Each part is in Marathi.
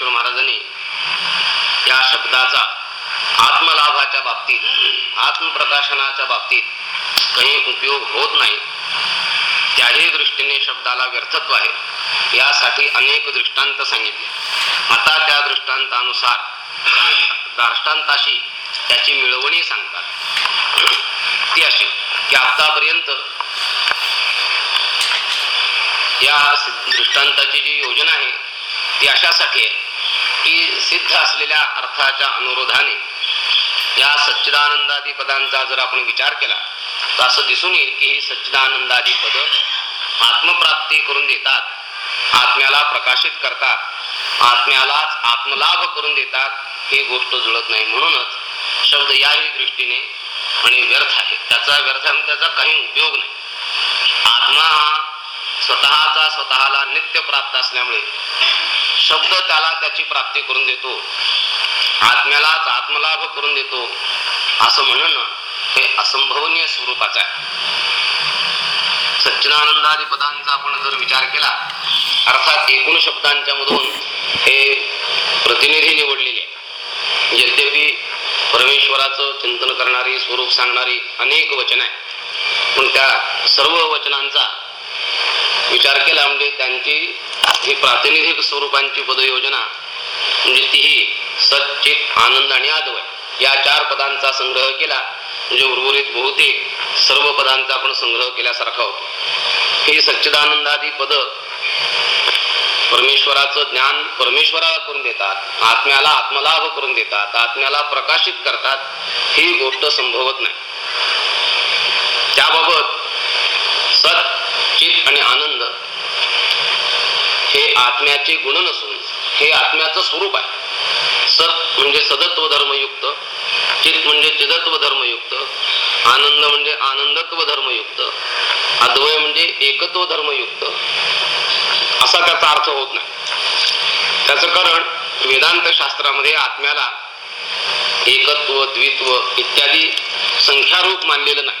ज्ञानेश्वर महाराजांनी या शब्दाचा आत्मलाभाच्या बाबतीत आत्मप्रकाशनाच्या बाबतीत काही उपयोग होत नाही. त्याही दृष्टीने शब्दाला व्यर्थत्व आहे. यासाठी अनेक दृष्टांत सांगितले. आता त्या दृष्टांतानुसार दार्ष्टांताशी त्याची मिळवणी सांगतात. ती अशी की आतापर्यंत या दृष्टांताची जी योजना आहे ती अशासाठी आहे की सिद्ध असलेल्या अर्थाच्या अनुरोधाने या सच्चिदानंदादी पदांचा जर आपण विचार केला तर असं दिसून येईल की ही सच्चिदानंदादी पद आत्मप्राप्ती करून देतात आत्म्याला प्रकाशित करतात आत्म्यालाच आत्मलाभ करून देतात ही गोष्ट जुळत नाही. म्हणूनच शब्द याही दृष्टीने आणि व्यर्थ आहे. त्याचा व्यर्थ त्याचा काही उपयोग नाही. आत्मा हा स्वतःचा स्वतःला नित्य प्राप्त असल्यामुळे शब्द त्याला त्याची प्राप्ती करून देतो. आत्म्यालाच आत्मलाभ करून देतो. असं म्हणणं हे असंभवनीय स्वरूपाचं आहे. सच्चिदानंदादी पदांचा आपण जर विचार केला अर्थात एकूण शब्दांच्या मधून हे प्रतिनिधी निवडलेले आहे यद्यपि परमेश्वराचं चिंतन करणारी स्वरूप सांगणारी अनेक वचन आहे पण त्या सर्व वचनांचा विचार केला म्हणजे त्यांची ही प्रातिनिधिक स्वरूपांची पदयोजना म्हणजे तीही सच्चित आनंद आणि आदवय या चार पदांचा संग्रह केला म्हणजे उर्वरित बहुतेक सर्व पदांचा आपण संग्रह केल्यासारखा होतो. हे सच्चिदानंदादी पद परमेश्वराचं ज्ञान परमेश्वराला करून देतात आत्म्याला आत्मलाभ करून देतात आत्म्याला प्रकाशित करतात ही गोष्ट संभवत नाही. त्याबाबत सत चित आणि आनंद हे आत्म्याचे गुण नसून हे आत्म्याचं स्वरूप आहे. सत म्हणजे सदत्व धर्मयुक्त चित म्हणजे चिदत्व धर्मयुक्त आनंद म्हणजे आनंदत्व धर्मयुक्त अद्वय म्हणजे एकत्व धर्मयुक्त असा त्याचा अर्थ होत नाही. त्याचं कारण वेदांत शास्त्रामध्ये आत्म्याला एकत्व द्वित्व इत्यादी संख्यारूप मानलेलं नाही.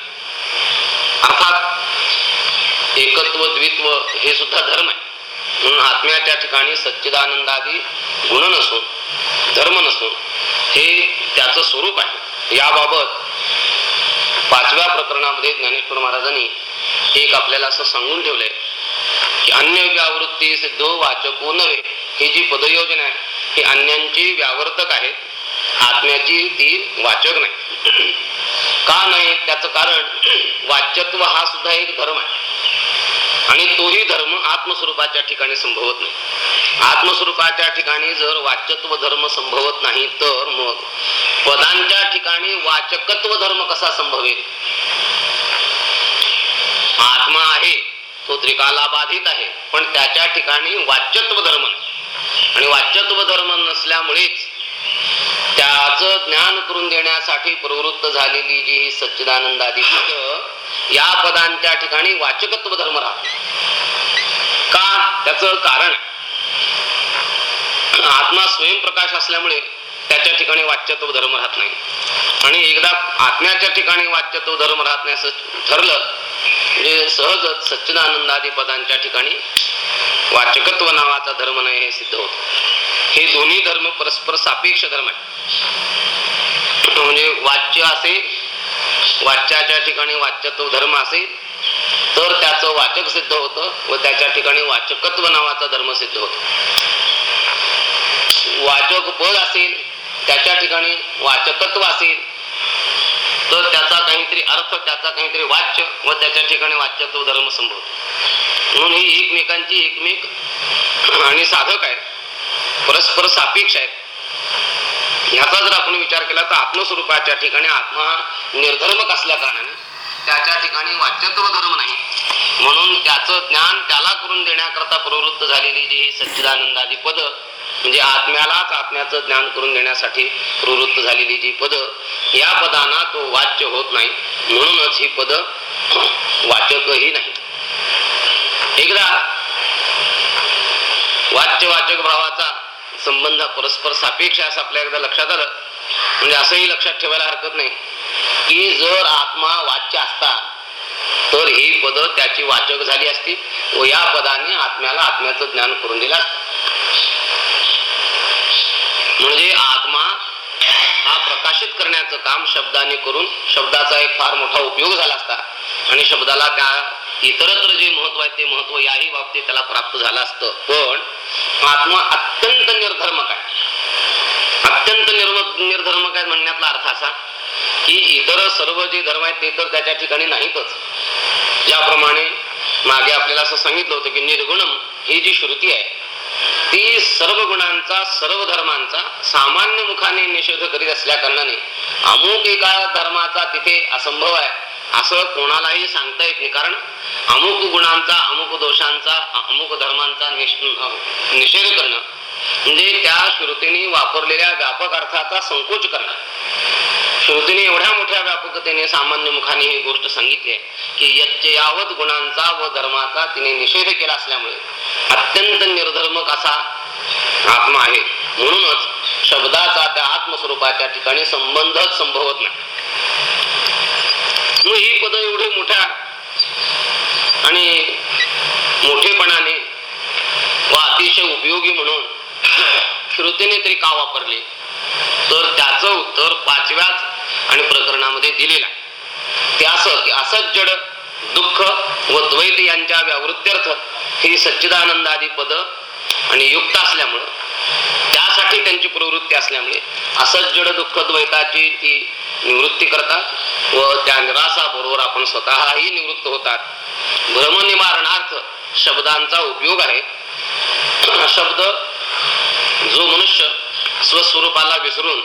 अर्थात एकत्व द्वित्व हे सुद्धा धर्म आहे. म्हणून आत्म्या त्या ठिकाणी सच्चिदानंदादी गुण नसून धर्म नसून हे त्याचं स्वरूप आहे. याबाबत पाचव्या प्रकरणामध्ये ज्ञानेश्वर महाराजांनी एक आपल्याला असं सांगून ठेवलंय की अन्य व्यावृत्ती सिद्ध वाचको नव्हे. ही जी पदयोजना आहे ही अन्यांची व्यावर्तक आहे आत्म्याची ती वाचक नाही. का नाही? त्याचं कारण वाच्यत्व हा सुद्धा एक धर्म आहे. आणि तोही धर्म आत्मस्वरूपाच्या ठिकाणी संभवत नाही. आत्मस्वरूपाच्या ठिकाणी जर वाच्यत्व धर्म संभवत नाही तर मग पदांच्या ठिकाणी वाचकत्व धर्म कसा संभवेल? आत्मा आहे तो त्रिकाला बाधित आहे पण त्याच्या ठिकाणी वाच्यत्व धर्म आणि वाच्यत्व धर्म नसल्यामुळेच त्याच ज्ञान करून देण्यासाठी प्रवृत्त झालेली जी सच्चिदानंदादी या पदांच्या ठिकाणी वाचकत्व धर्म राहतो. का? त्याच कारण आत्मा स्वयंप्रकाश असल्यामुळे त्याच्या ठिकाणी वाच्यत्व धर्म राहत नाही. आणि एकदा आत्म्याच्या ठिकाणी वाच्यत्व धर्म राहत नाही असं ठरलं म्हणजे सहजच सच्चिदानंदादी पदांच्या ठिकाणी वाचकत्व नावाचा धर्म नाही हे सिद्ध होत. हे दोन्ही धर्म परस्पर सापेक्ष धर्म आहे म्हणजे वाच्य असे वाच्याच्या ठिकाणी वाच्यत्व धर्म असेल तर त्याचं वाचक सिद्ध होतं व त्याच्या ठिकाणी वाचकत्व नावाचा धर्म सिद्ध होतो. वाचक पद असेल त्याच्या ठिकाणी वाचकत्व असेल तर त्याचा काहीतरी अर्थ त्याचा काहीतरी वाच्य व त्याच्या ठिकाणी वाच्यत्व धर्म संभवतो. म्हणून ही एकमेकांची एकमेक आणि साधक आहेत. परस्पर सापेक्ष आहेत. याचा जर आपण विचार केला तर आत्मस्वरूपाच्या ठिकाणी आत्मा निर्धर्मक असल्या कारणाने? त्याच्या ठिकाणी वाच्यत्व धर्म नाही. म्हणून त्याचं ज्ञान त्याला करून देण्याकरता प्रवृत्त झालेली जी ही सच्चिदानंदादी पद म्हणजे आत्म्यालाच आत्म्याचं ज्ञान करून देण्यासाठी प्रवृत्त झालेली जी पद या पदांना तो वाच्य होत नाही. म्हणूनच ही पद वाचकही नाही. एकदा वाच्य वाचक भावाचा संबंध परस्पर सापेक्ष असं आपल्या एकदा लक्षात आलं. म्हणजे असंही लक्षात ठेवायला हरकत नाही. की जर आत्मा वाच्य असता तर ही पद त्याची वाचक झाली असती व या पदाने आत्म्याला आत्म्याचं ज्ञान करून दिलं म्हणजे आत्मा हा प्रकाशित करण्याचं काम शब्दाने करून शब्दाचा एक फार मोठा उपयोग झाला असता. आणि शब्दाला त्या इतरत्र जे महत्त्व आहे ते महत्त्व याही बाबतीत त्याला प्राप्त झालं असतं. पण आत्मा अत्यंत निर्धर्मक आहे अत्यंत निर्म निर्धर्मक आहे म्हणण्यातला अर्थ असा की इतर सर्व जे धर्म आहेत ते तर त्याच्या ठिकाणी नाहीतच. ज्याप्रमाणे मागे आपल्याला असं सांगितलं होतं की निर्गुणम ही जी श्रुती आहे ती सर्व गुणांचा सर्व धर्मांचा सामान्य मुखाने निषेध करीत असल्या कारणाने अमुक एका धर्माचा तिथे असंभव आहे. असं कोणालाही सांगता येत नाही. कारण अमुक गुणांचा अमुक दोषांचा अमुक धर्मांचा निषेध करणं म्हणजे त्या श्रुतीने वापरलेल्या व्यापक अर्थाचा संकोच करणं. श्रुतीने एवढ्या मोठ्या व्यापकतेने सामान्य मुखाने ही गोष्ट सांगितली आहे की यच्चे यावत गुणांचा व धर्माचा तिने निषेध केला असल्यामुळे अत्यंत निर्धर्मक असा आत्मा आहे. म्हणूनच शब्दाचा त्या आत्मस्वरूपाच्या ठिकाणी संबंधच संभवत नाही. ही पद एवढी मोठ्या आणि मोठेपणाने व अतिशय उपयोगी म्हणून श्रुतीने तरी का वापरले? तर त्याचं उत्तर पाचव्याच आणि प्रकरणामध्ये दिलेलं आहे. ते असं की असंच जड दुःख व द्वैत यांच्या व्यावृत्त्यर्थ ही सच्चिदानंदादी पद आणि युक्त असल्यामुळं त्यासाठी त्यांची प्रवृत्ती असल्यामुळे असंच जड दुःख द्वैताची ती निवृत्ती करतात व त्या निराशा बरोबर आपण स्वतःही निवृत्त होतात. भ्रमनिवारणार्थ शब्दांचा उपयोग आहे. शब्द जो मनुष्य स्वस्वरूपाला विसरून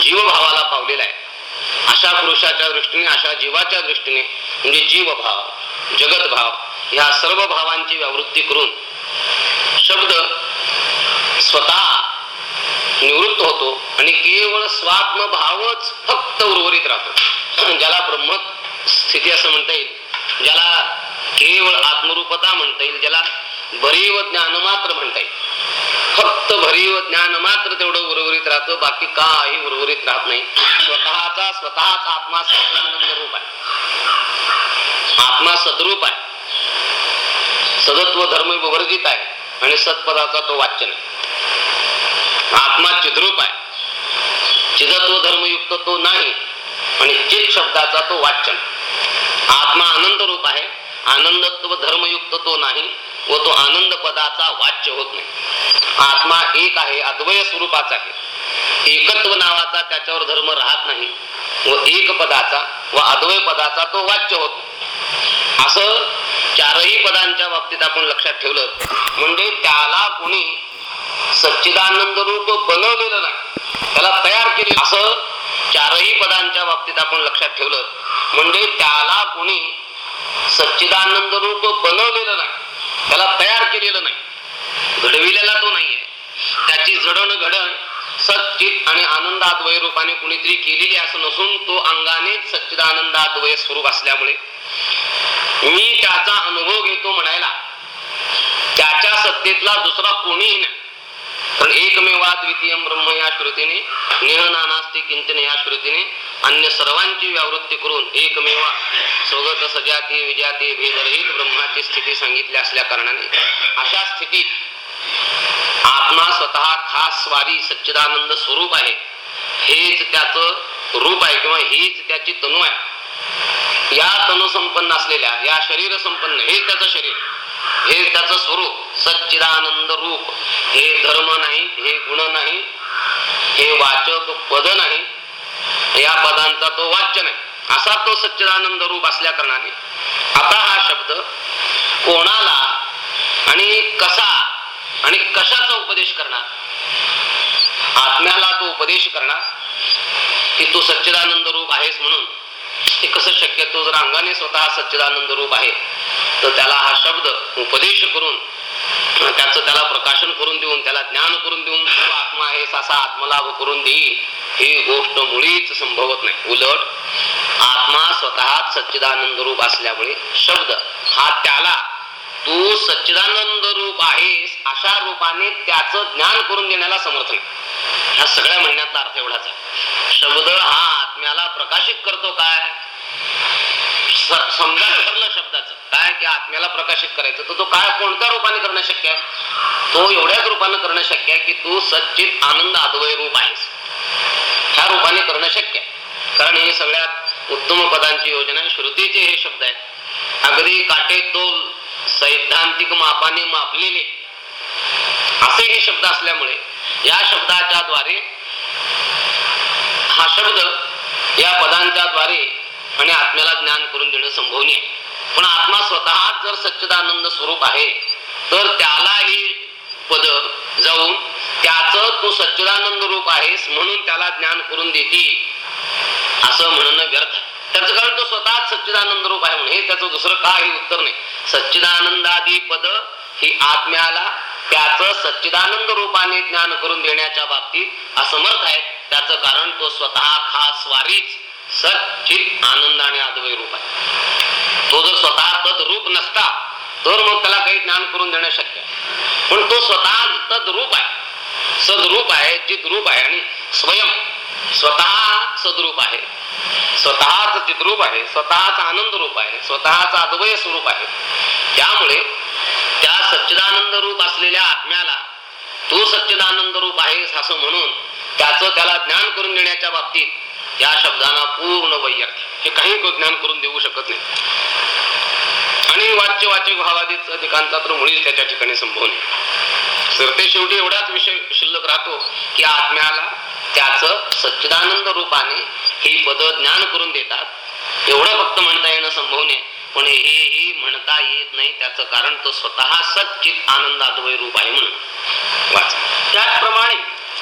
जीवभावाला पावलेला आहे. अशा पुरुषाच्या दृष्टीने अशा जीवाच्या दृष्टीने म्हणजे जीवभाव जगतभाव ह्या सर्व भावांची व्यावृत्ती करून शब्द स्वतः निवृत्त होतो आणि केवळ स्वात्म भावच फक्त उर्वरित राहतो. ज्याला ब्रह्म स्थिती असं म्हणता येईल. ज्याला केवळ आत्मरूपता म्हणता येईल ज्याला भरीव ज्ञान मात्र म्हणता येईल. फक्त भरीव ज्ञान मात्र तेवढं उर्वरित राहतं बाकी काही उर्वरित राहत नाही. स्वतःचा स्वतःच आत्मा सच्चिदानंद रूप आहे. आत्मा सद्रूप आहे. सदत्व धर्म विवर्जित आहे आणि सत्पदाचा तो वाचन आत्मा चिद्रूप आहे. चिदत्व धर्मयुक्त तो नाही आणि चित शब्दाचा तो वाचन आत्मा आनंद रूप आहे. आनंदत्व धर्मयुक्त तो नाही व तो आनंद पदाचा वाच्य होत नाही. आत्मा एक आहे अद्वय स्वरूपाचा आहे. एकत्व नावाचा त्याच्यावर धर्म राहत नाही व एक पदाचा व अद्वय पदाचा तो वाच्य होत असं चारही पदांच्या बाबतीत आपण लक्षात ठेवलं म्हणजे त्याला कोणी सच्चिदानंद रूप बनवलेलं नाही. त्याला तयार केले असं चारही पदांच्या बाबतीत आपण लक्षात ठेवलं म्हणजे त्याला कोणी सच्चिदानंद रूप बनवलेलं नाही त्याला तयार केलेलं नाही घडविलेला तो नाहीये. त्याची जडण घडण सच्चित आणि आनंदाद्वय रूपाने कुणीतरी केलेली असं नसून तो अंगानेच सच्चिदानंदाद्वय स्वरूप असल्यामुळे. मी त्याचा अनुभव घेतो म्हणायला त्याच्या सत्तेतला दुसरा कोणीही नाही. पण एकमेवा द्वितीय ब्रह्म या श्रुतीने नेह नानास्ती किंचन या श्रुतीने अन्य सर्वांची व्यावृत्ती करून एकमेवा स्वगत सजाती विजाती भेदरहित ब्रह्माची स्थिती सांगितली असल्या कारणाने. अशा स्थितीत आत्मा स्वतः खास स्वारी सच्चिदानंद स्वरूप आहे. हेच त्याचं रूप आहे किंवा हीच त्याची तनु आहे. या तनु संपन्न असलेल्या या शरीर संपन्न हे त्याचं शरीर हे त्याचं स्वरूप सच्चिदानंद रूप. हे धर्म नाही हे गुण नाही हे वाचक पद नाही या पदांचा तो वाच्य नाही. असा तो सच्चिदानंद रूप असल्या कारणाने आता हा शब्द कोणाला आणि कसा आणि कशाचा उपदेश करणार? आत्म्याला तो उपदेश करणार? की तू सच्चिदानंद रूप आहेस म्हणून. हे कसं शक्य तो जर अंगाने स्वतः सच्चिदानंद रूप आहे तर त्याला हा शब्द उपदेश करून त्याचं त्याला प्रकाशन करून देऊन त्याला ज्ञान करून देऊन तू आत्मा आहेस असा आत्मलाभ करून देईल ही गोष्ट मुळीच संभवत नाही. उलट आत्मा स्वतः सच्चिदानंद रूप असल्यामुळे शब्द हा त्याला तू सच्चिदानंद रूप आहेस अशा रूपाने त्याचं ज्ञान करून देण्याला समर्थ नाही. ह्या सगळ्या म्हणण्याचा अर्थ एवढाच आहे. शब्द हा आत्म्याला प्रकाशित करतो काय? समजा ठरलं शब्दाचं. काय की आत्म्याला प्रकाशित करायचं? तर तो काय कोणत्या रूपाने करणं शक्य आहे? तो एवढ्याच रूपानं करणं शक्य आहे की तू सच्चित आनंद अद्वय रूप आहेस. ह्या रूपाने करणं शक्य आहे. कारण हे सगळ्यात उत्तम पदांची योजना श्रुतीचे हे शब्द आहेत. अगदी काटेतोल सैद्धांतिक मापाने मापलेले. असे हे शब्द असल्यामुळे या शब्दाच्या द्वारे हा शब्द या पदांच्या द्वारे आणि आत्म्याला ज्ञान करून देणं संभवनीय आहे. पण आत्मा स्वतःच जर सच्चिदानंद स्वरूप आहे तर त्याला ही पद जाऊन त्याच तू सच्चिदानंद रूप आहेस म्हणून त्याला ज्ञान करून देतील असं म्हणणं व्यर्थ. त्याचं कारण तो स्वतःच सच्चिदानंद रूप आहे म्हणून. हे त्याचं दुसरं काही उत्तर नाही. सच्चिदानंदादी पद ही आत्म्याला त्याच सच्चिदानंद रूपाने ज्ञान करून देण्याच्या बाबतीत असमर्थ आहे. त्याचं कारण तो स्वतः खास वारीच सचित आनंद आणि अद्वय रूप आहे. तो जर स्वतः तद रूप नसता तर मग त्याला काही ज्ञान करून देणं शक्य आहे. पण तो स्वतः तद रूप आहे. सदरूप आहे जिद्रूप आहे आणि स्वयं स्वतः सदरूप आहे. स्वतःच चिद्रूप आहे स्वतःच आनंद रूप आहे स्वतःच अद्वय स्वरूप आहे. त्यामुळे त्या सच्चिदानंद रूप असलेल्या आत्म्याला तू सच्चिदानंद रूप आहेस असं म्हणून त्याचं त्याला ज्ञान करून देण्याच्या बाबतीत या शब्दांना पूर्ण वैयर्थ हे काही ज्ञान करून देऊ शकत नाही. आणि वाच्य वाचक भावादीच अधिकांचा तर मुळीच त्याच्या ठिकाणी संभव नाही. तर ते शेवटी एवढाच विषय शिल्लक राहतो की आत्म्याला त्याच सच्चिदानंद रूपाने ही पद ज्ञान करून देतात एवढं फक्त म्हणता येणं संभव नाही. पण हेही म्हणता येत नाही त्याचं कारण तो स्वतः सच्चित आनंदाद्वय रूप आहे म्हणून. त्याचप्रमाणे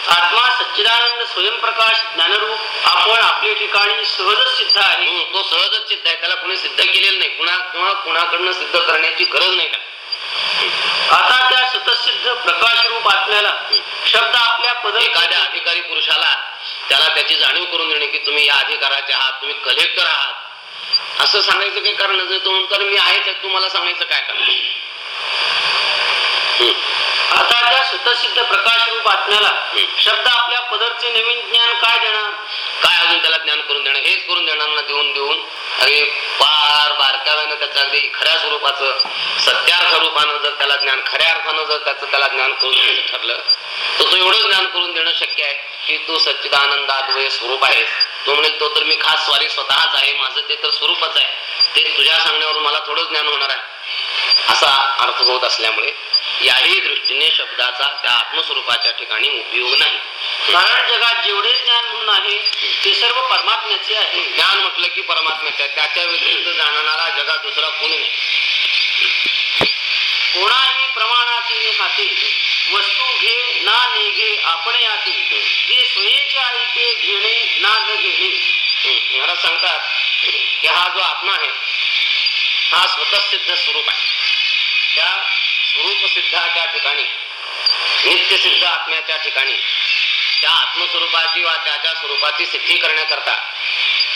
आत्मा सच्चिदानंद स्वयंप्रकाश ज्ञानरूप आपण आपल्या ठिकाणी सहजच सिद्ध आहे. तो सहजच सिद्ध आहे त्याला कोणी सिद्ध केलेलं नाही. कुणा किंवा कुणाकडनं सिद्ध करण्याची गरज नाही का आता त्या सुतसिद्ध प्रकाश रूप आत्म्याला शब्द आपल्या पद एखाद्या अधिकारी पुरुषाला त्याला त्याची जाणीव करून देणे की तुम्ही या अधिकाराचे आहात तुम्ही कलेक्टर आहात. असं सांगायचं काही कारण तो म्हणतो मी आहेच आहे, तुम्हाला सांगायचं काय कारण सुतसिद्ध प्रकाश रूप आत्म्याला शब्द आपल्या पदरचे नवीन ज्ञान काय देणार? काय अजून त्याला ज्ञान करून देणं हेच करून देणार ना देऊन देऊन अरे फार बारकाव्यानं त्याचं अगदी खऱ्या स्वरूपाचं सत्यार्थ रूपानं जर त्याला ज्ञान खऱ्या अर्थानं जर त्याचं त्याला ज्ञान करून द्यायचं ठरलं तर तो एवढं ज्ञान करून देणं शक्य आहे की तू सच्चिदानंदाद्वय स्वरूप आहेस तो म्हणेल तो तर मी खास स्वारी स्वतःच आहे माझं ते तर स्वरूपच आहे. ते तुझ्या सांगण्यावरून मला थोडं ज्ञान होणार आहे. असा अर्थ होत असल्यामुळे याही दृष्टीने शब्दाचा त्या आत्मस्वरूपाच्या ठिकाणी उपयोग नाही. कारण जगात जेवढे ज्ञान म्हणून आहे ते सर्व परमात्म्याचे आहे. ज्ञान म्हटलं की परमात्म्याच्या त्याच्या व्यतिरिक्त जाणणारा जगात दुसरा कोणी नाही. कोणाही प्रमाणातील हाती वस्तू घे ना नेघे आपण यातील. जे स्वयंचे आहे ते घेणे ना न घेणे. महाराज सांगतात की हा जो आत्मा आहे हा स्वतःसिद्ध स्वरूप आहे. त्या स्वरूप त्या ठिकाणी नित्यसिद्ध आत्म्याच्या ठिकाणी त्या आत्मस्वरूपाची वा त्याच्या स्वरूपाची सिद्धी करण्याकरता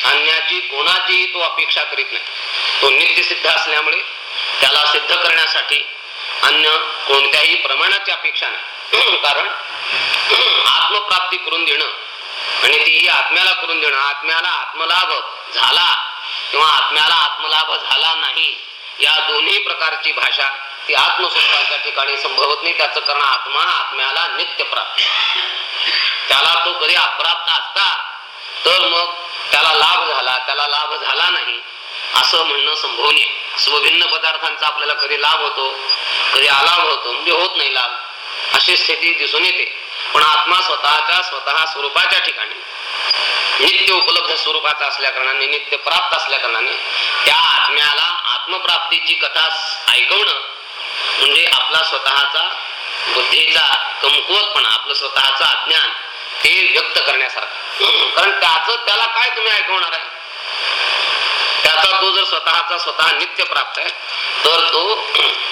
अन्याची कोणाचीही तो अपेक्षा करीत नाही. तो नित्यसिद्ध असल्यामुळे त्याला सिद्ध करण्यासाठी अन्य कोणत्याही प्रमाणाची अपेक्षा नाही. कारण आत्मप्राप्ती करून देणं आणि तीही आत्म्याला करून देणं आत्म्याला आत्मलाभ झाला किंवा आत्म्याला आत्मलाभ झाला नाही या दोन्ही प्रकारची भाषा ती आत्मस्वरूपाच्या ठिकाणी संभवत नाही त्याचं कारण आत्मा आत्म्याला नित्य प्राप्त. त्याला तो कधी अप्राप्त असता तर मग त्याला लाभ झाला त्याला लाभ झाला नाही असं म्हणणं संभवनीय स्वभिन्न पदार्थांचा आपल्याला कधी लाभ होतो कधी अलाभ होतो म्हणजे होत नाही लाभ. अशी स्थिती दिसून येते. पण आत्मा स्वतःच्या स्वतः स्वरूपाच्या ठिकाणी नित्य उपलब्ध स्वरूपाचा असल्या कारणाने नित्य प्राप्त असल्या कारणाने त्या आत्म्याला आत्मप्राप्तीची कथा ऐकवणं म्हणजे आपला स्वतःचा बुद्धीचा कमकुवतपणा आपलं स्वतःचं अज्ञान ते व्यक्त करण्यासारखं. कारण त्याच त्याला काय तुम्ही ऐकवणार आहे? त्याचा तो जर स्वतःचा स्वतः नित्य प्राप्त आहे तर तो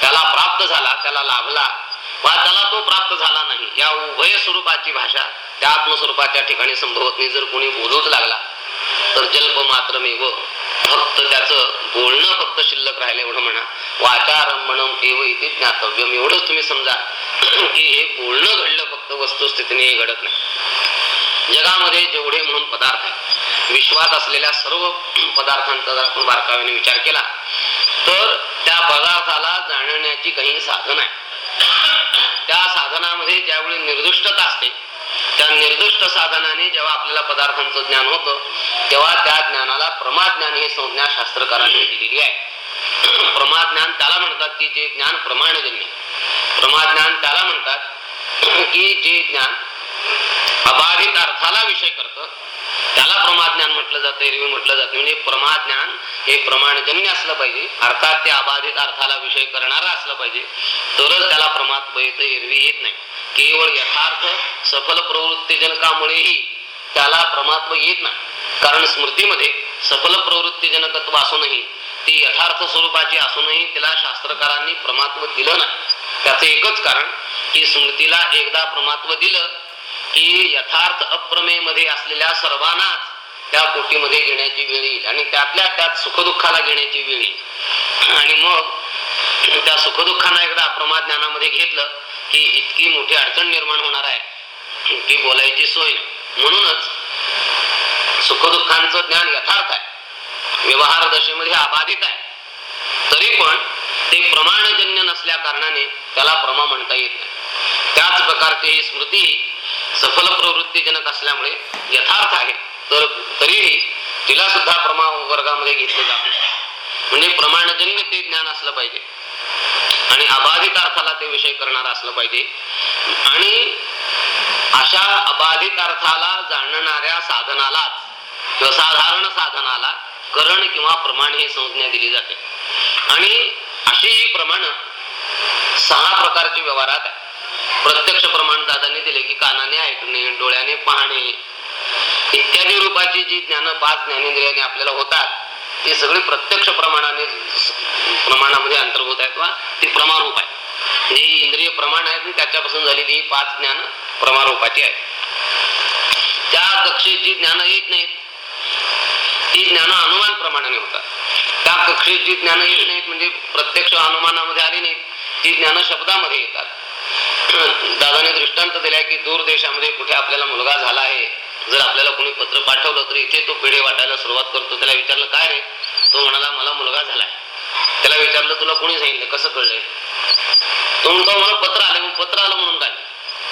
त्याला प्राप्त झाला त्याला लाभला वा त्याला तो प्राप्त झाला नाही या उभय स्वरूपाची भाषा त्या आत्मस्वरूपाच्या ठिकाणी संभवत नाही. जर कोणी बोलूच लागला तर जल्प मात्र मेव फक्त त्याचं बोलणं फक्त शिल्लक राहिलं एवढं म्हणा. वाचारंभणम एव इथे ज्ञातव्यम एवढंच तुम्ही समजा. की हे बोलणं घडलं फक्त वस्तुस्थितीने हे घडत नाही. जगामध्ये जेवढे म्हणून पदार्थ आहेत विश्वात असलेल्या सर्व पदार्थांचा जर आपण बारकाव्याने विचार केला तर त्या पदार्थाला जाणण्याची काही साधन आहे. त्या साधनामध्ये ज्यावेळी निर्दुष्टता असते त्या निर्दिष्ट साधनाने जेव्हा आपल्याला पदार्थांचं ज्ञान होतं तेव्हा त्या ज्ञानाला प्रमाज्ञान ही संज्ञा शास्त्रकारांनी दिलेली आहे. प्रमाज्ञान त्याला म्हणतात की जे ज्ञान प्रमाणजन्य. प्रमाज्ञान त्याला म्हणतात की जे ज्ञान अबाधित अर्थाला विषय करतं त्याला प्रमाज्ञान म्हटलं जातं एरवी म्हटलं जातं. म्हणजे प्रमाज्ञान हे प्रमाणजन्य असलं पाहिजे अर्थात ते अबाधित अर्थाला विषय करणारं असलं पाहिजे. तरच त्याला प्रमाद येतं एरवी येत नाही. केवळ यथार्थ सफल प्रवृत्तीजनकामुळेही त्याला प्रमात्व येत नाही. कारण स्मृतीमध्ये सफल प्रवृत्तीजनकत्व असूनही ती यथार्थ स्वरूपाची असूनही तिला शास्त्रकारांनी प्रमात्व दिलं नाही. त्याचं एकच कारण की स्मृतीला एकदा प्रमात्व दिलं की यथार्थ अप्रमेयमध्ये असलेल्या सर्वांनाच त्या कोटीमध्ये घेण्याची वेळ येईल आणि त्यातल्या त्यात सुखदुःखाला घेण्याची वेळ येईल. आणि मग त्या सुखदुःखांना एकदा अप्रमा ज्ञानामध्ये घेतलं की इतकी मोठी अडचण निर्माण होणार आहे. की बोलायची सोय. म्हणूनच सुखदुःखांचं ज्ञान यथार्थ आहे. व्यवहार दशेमध्ये अबाधित आहे. तरी पण ते प्रमाणजन्य नसल्या कारणाने त्याला प्रमा म्हणता येत नाही. त्याच प्रकारची ही स्मृती सफल प्रवृत्तीजनक असल्यामुळे यथार्थ आहे. तर तरीही तिला सुद्धा प्रमा वर्गामध्ये घेतले जात म्हणजे प्रमाणजन्य ते ज्ञान असलं पाहिजे. आणि अबाधित अर्थाला ते विषय करणार असलं पाहिजे. आणि अशा अबाधित अर्थाला जाणणाऱ्या साधनालाच किंवा साधारण साधनाला करण किंवा प्रमाण ही संज्ञा दिली जाते. आणि अशी ही प्रमाण सहा प्रकारची व्यवहारात आहे. प्रत्यक्ष प्रमाण दादाने दिले की कानाने ऐकणे डोळ्याने पाहणे इत्यादी रूपाची जी ज्ञान पाच ज्ञानेंद्रियाने आपल्याला होतात ती सगळी प्रत्यक्ष प्रमाणाने प्रमाणामध्ये अंतर्भूत आहे किंवा ती प्रमाणरूप आहे. जी इंद्रिय प्रमाण आहेत त्याच्यापासून झालेली ही पाच ज्ञान प्रमाणरूपाची आहेत. त्या कक्षेची ज्ञान येत नाहीत. ती ज्ञान अनुमान प्रमाणाने होतात. त्या कक्षेत जी ज्ञान येत नाहीत म्हणजे प्रत्यक्ष अनुमानामध्ये आली नाहीत. ती ज्ञान शब्दामध्ये येतात. दादाने दृष्टांत दिलाय की दूर देशामध्ये कुठे आपल्याला मुलगा झाला आहे. जर आपल्याला कोणी पत्र पाठवलं तर इथे तो पेढे वाटायला सुरुवात करतो. त्याला विचारलं काय रे? तो म्हणाला मला मुलगा झालाय. त्याला विचारलं तुला कोणी सांगितलं? कसं कळलंय? तो म्हणतो मला पत्र आले मग पत्र आलं म्हणून काय?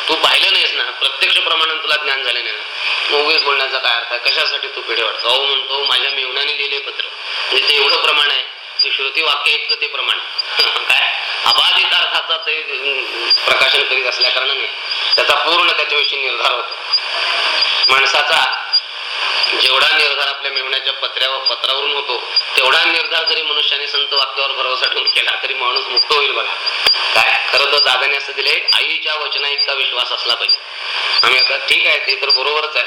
तू पाहिलं नाहीस ना? प्रत्यक्ष प्रमाणात तुला ज्ञान झाले नाही ना? मग उगीच बोलण्याचा काय अर्थ आहे? कशासाठी तू पिढे वाटतो अहो म्हणतो माझ्या मेवनाने लिहिले पत्र. म्हणजे ते एवढं प्रमाण आहे. की श्रुती वाक्य इतकं ते प्रमाण काय? अबाधित अर्थाचा ते प्रकाशन करीत असल्या कारणाने त्याचा पूर्ण त्याच्याविषयी निर्धार होतो. माणसाचा जेवढा निर्धार आपल्या मेवण्याच्या पत्र्यावर पत्रावरून होतो तेवढा निर्धार जरी मनुष्याने संत वाक्यावर भरोसा ठेवून केला तरी माणूस मुक्त होईल बघा. काय? खरं तर दादाने असं दिले आईच्या वचना इतका विश्वास असला पाहिजे. आम्ही आता ठीक आहे ते तर बरोबरच आहे.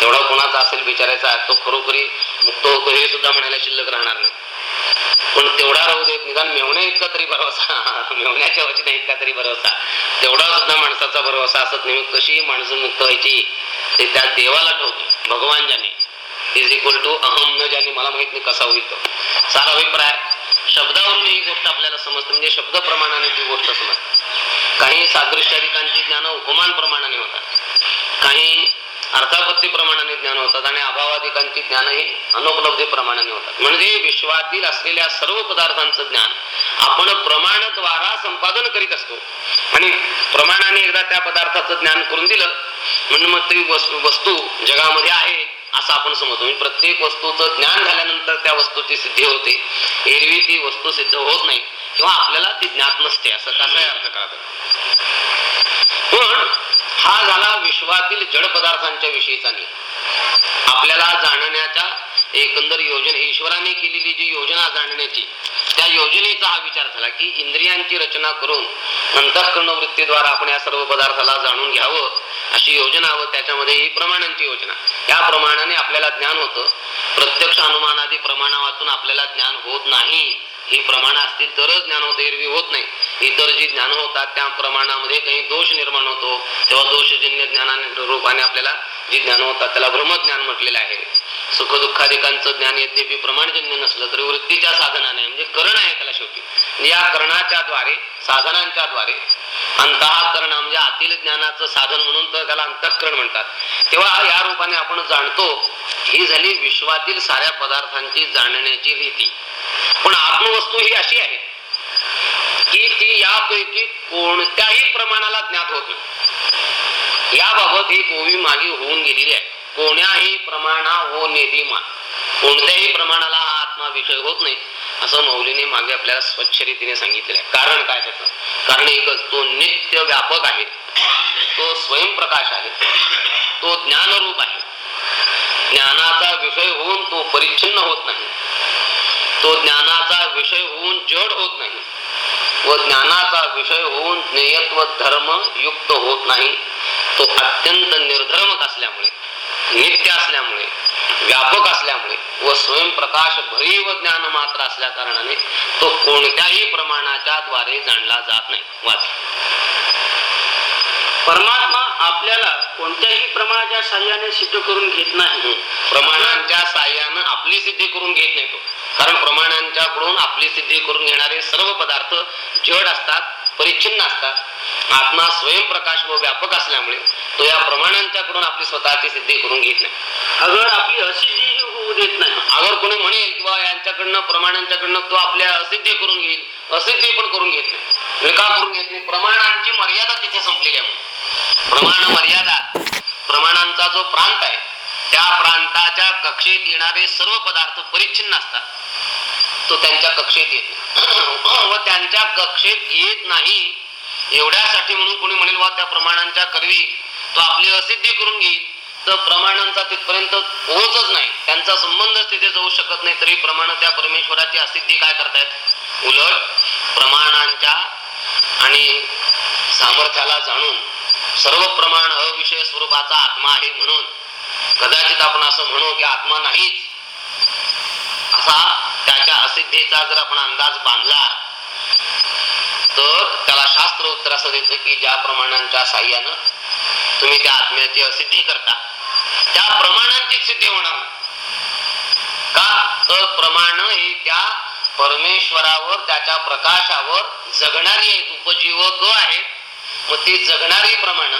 तेवढा कोणाचा असेल विचारायचा तो खरोखरी मुक्त होतो हे सुद्धा म्हणायला शिल्लक राहणार नाही. पण तेवढा राहू देत निदान मेवण्या इतका तरी भरोसा मेवण्याच्या वचना इतका तरी भरोसा तेवढा सुद्धा माणसाचा भरोसा असत नेहमी कशी माणसं मुक्त व्हायची ते त्या देवाला ठेवतो भगवान ज्याने. इज इक्वल टू अहम न ज्याने मला माहीत नाही कसा होईल तो. सारा अभिप्राय शब्दावरून ही गोष्ट आपल्याला समजते म्हणजे शब्द प्रमाणाने ती गोष्ट समजते. काही सादृश्याधिकांची ज्ञान उपमान प्रमाणाने होतात. काही अर्थापत्ती प्रमाणाने ज्ञान होतात आणि अभावाधिकांची ज्ञान ही अनुपलब्धी प्रमाणाने होतात. म्हणजे विश्वातील असलेल्या सर्व पदार्थांचं ज्ञान आपण प्रमाणद्वारा संपादन करीत असतो. आणि प्रमाणाने एकदा त्या पदार्थाचं ज्ञान करून दिलं म्हणून मग ती वस्तू वस्तू जगामध्ये आहे. असं आपण समजतो. म्हणजे प्रत्येक वस्तूचं ज्ञान झाल्यानंतर त्या वस्तूची सिद्धी होते. एरवी ती वस्तू सिद्ध होत नाही किंवा आपल्याला ती ज्ञात नसते. असं कसाही अर्थ करत पण हा झाला विश्वातील जड पदार्थांच्या विषयीचा नियम. आपल्याला जाणण्याच्या एकंदर योजना ईश्वराने केलेली जी योजना जाणण्याची त्या योजनेचा हा विचार झाला की इंद्रियांची रचना करून अंतःकरण वृत्तीद्वारा आपण या सर्व पदार्थाला जाणून घ्यावं. अशी योजना व त्याच्यामध्ये ही प्रमाणांची योजना. या प्रमाणाने आपल्याला ज्ञान होतं. प्रत्यक्ष अनुमानादी प्रमाणा वाचून आपल्याला ज्ञान होत नाही. ही प्रमाण असतील तरच ज्ञान होते एरवी होत नाही. इतर जी ज्ञान होतात त्या प्रमाणामध्ये काही दोष निर्माण होतो. तेव्हा दोषजन्य ज्ञानाने रूपाने आपल्याला जी ज्ञान होतात त्याला ब्रह्मज्ञान म्हटलेलं आहे. सुख दुःखाधिकांचं ज्ञान यद्यपि प्रमाणजन्य नसलं तरी वृत्तीच्या साधनाने म्हणजे करण आहे त्याला शेवटी. या करणाच्या द्वारे साधनांच्या द्वारे अंतःकरण म्हणजे आतील ज्ञानाचं साधन म्हणून तर त्याला अंतःकरण म्हणतात. तेव्हा या रूपाने आपण जाणतो ही झाली विश्वातील साऱ्या पदार्थांची जाणण्याची रीती. पण आत्मवस्तू ही अशी आहे की ती यापैकी कोणत्याही प्रमाणाला ज्ञात होत नाही. याबाबत ही गोवी मागे होऊन गेलेली आहे. कोण्याही प्रमाणा हो नेदिमा कोणत्याही प्रमाणाला हा आत्मा विषय होत नाही असं मौलीने मागे आपल्याला स्वच्छ रीतीने सांगितलेलं आहे. कारण काय त्याचं? कारण एकच तो नित्य व्यापक आहे. तो स्वयंप्रकाश आहे. तो ज्ञानरूप आहे. ज्ञानाचा विषय होऊन तो परिच्छिन्न होत नाही. तो ज्ञानाचा विषय होऊन जड होत नाही. व ज्ञानाचा विषय होऊन ज्ञेयत्व धर्म युक्त होत नाही. तो अत्यंत निर्धर्मक असल्यामुळे. नित्य असल्यामुळे व्यापक असल्यामुळे व स्वयंप्रकाश भरीव ज्ञान मात्र असल्या कारणाने तो कोणत्याही प्रमाणाच्या द्वारे जाणला जात नाही. वाच. परमात्मा आपल्याला कोणत्याही प्रमाणाच्या साह्याने सिद्ध करून घेत नाही. प्रमाणांच्या साह्यानं आपली सिद्धी करून घेत नाही तो. कारण प्रमाणांच्याकडून आपली सिद्धी करून घेणारे सर्व पदार्थ जड असतात परिच्छिन्न असतात. आत्मा स्वयंप्रकाश व व्यापक असल्यामुळे तो या प्रमाणांच्याकडून आपली स्वतःची सिद्धी करून घेत नाही. अगर आपली असिद्धीही होऊ देत नाही. अगर कोणी म्हणेल किंवा यांच्याकडनं प्रमाणांच्याकडनं तो आपल्या असिद्धी करून घेईल असिद्धी पण करून घेत नाही. का करून घेत नाही. प्रमाणांची मर्यादा तिथे संपलेली आहे. प्रमाण मर्यादा प्रमाणांचा जो प्रांत आहे त्या प्रांताच्या कक्षेत येणारे सर्व पदार्थ परिच्छिन्न असतात. तो त्यांच्या कक्षेत येत. व त्यांच्या कक्षेत येत नाही एवढ्यासाठी म्हणून कोणी म्हणेल वा त्या प्रमाणांच्या करवी तो आपली असिद्धी करून घेईल. तर प्रमाणांचा तिथपर्यंत पोहोचच नाही. त्यांचा संबंध तिथे जाऊ शकत नाही तरी प्रमाण त्या परमेश्वराची असिद्धी काय करतायत? उलट प्रमाणांच्या आणि सामर्थ्याला जाणून सर्व प्रमाण अविषय स्वरूपाचा आत्मा आहे म्हणून कदाचित आपण असं म्हणू की आत्मा नाहीच. असा त्याच्या असिद्धीचा जर आपण अंदाज बांधला तर त्याला शास्त्र उत्तर असं देतं की ज्या प्रमाणांच्या साह्यानं तुम्ही त्या आत्म्याची असिद्धी करता. त्या प्रमाणांची सिद्धी होणार का? तर प्रमाण ही त्या परमेश्वरावर त्याच्या प्रकाशावर जगणारी एक उपजीवक आहे मग ती जगणारी प्रमाण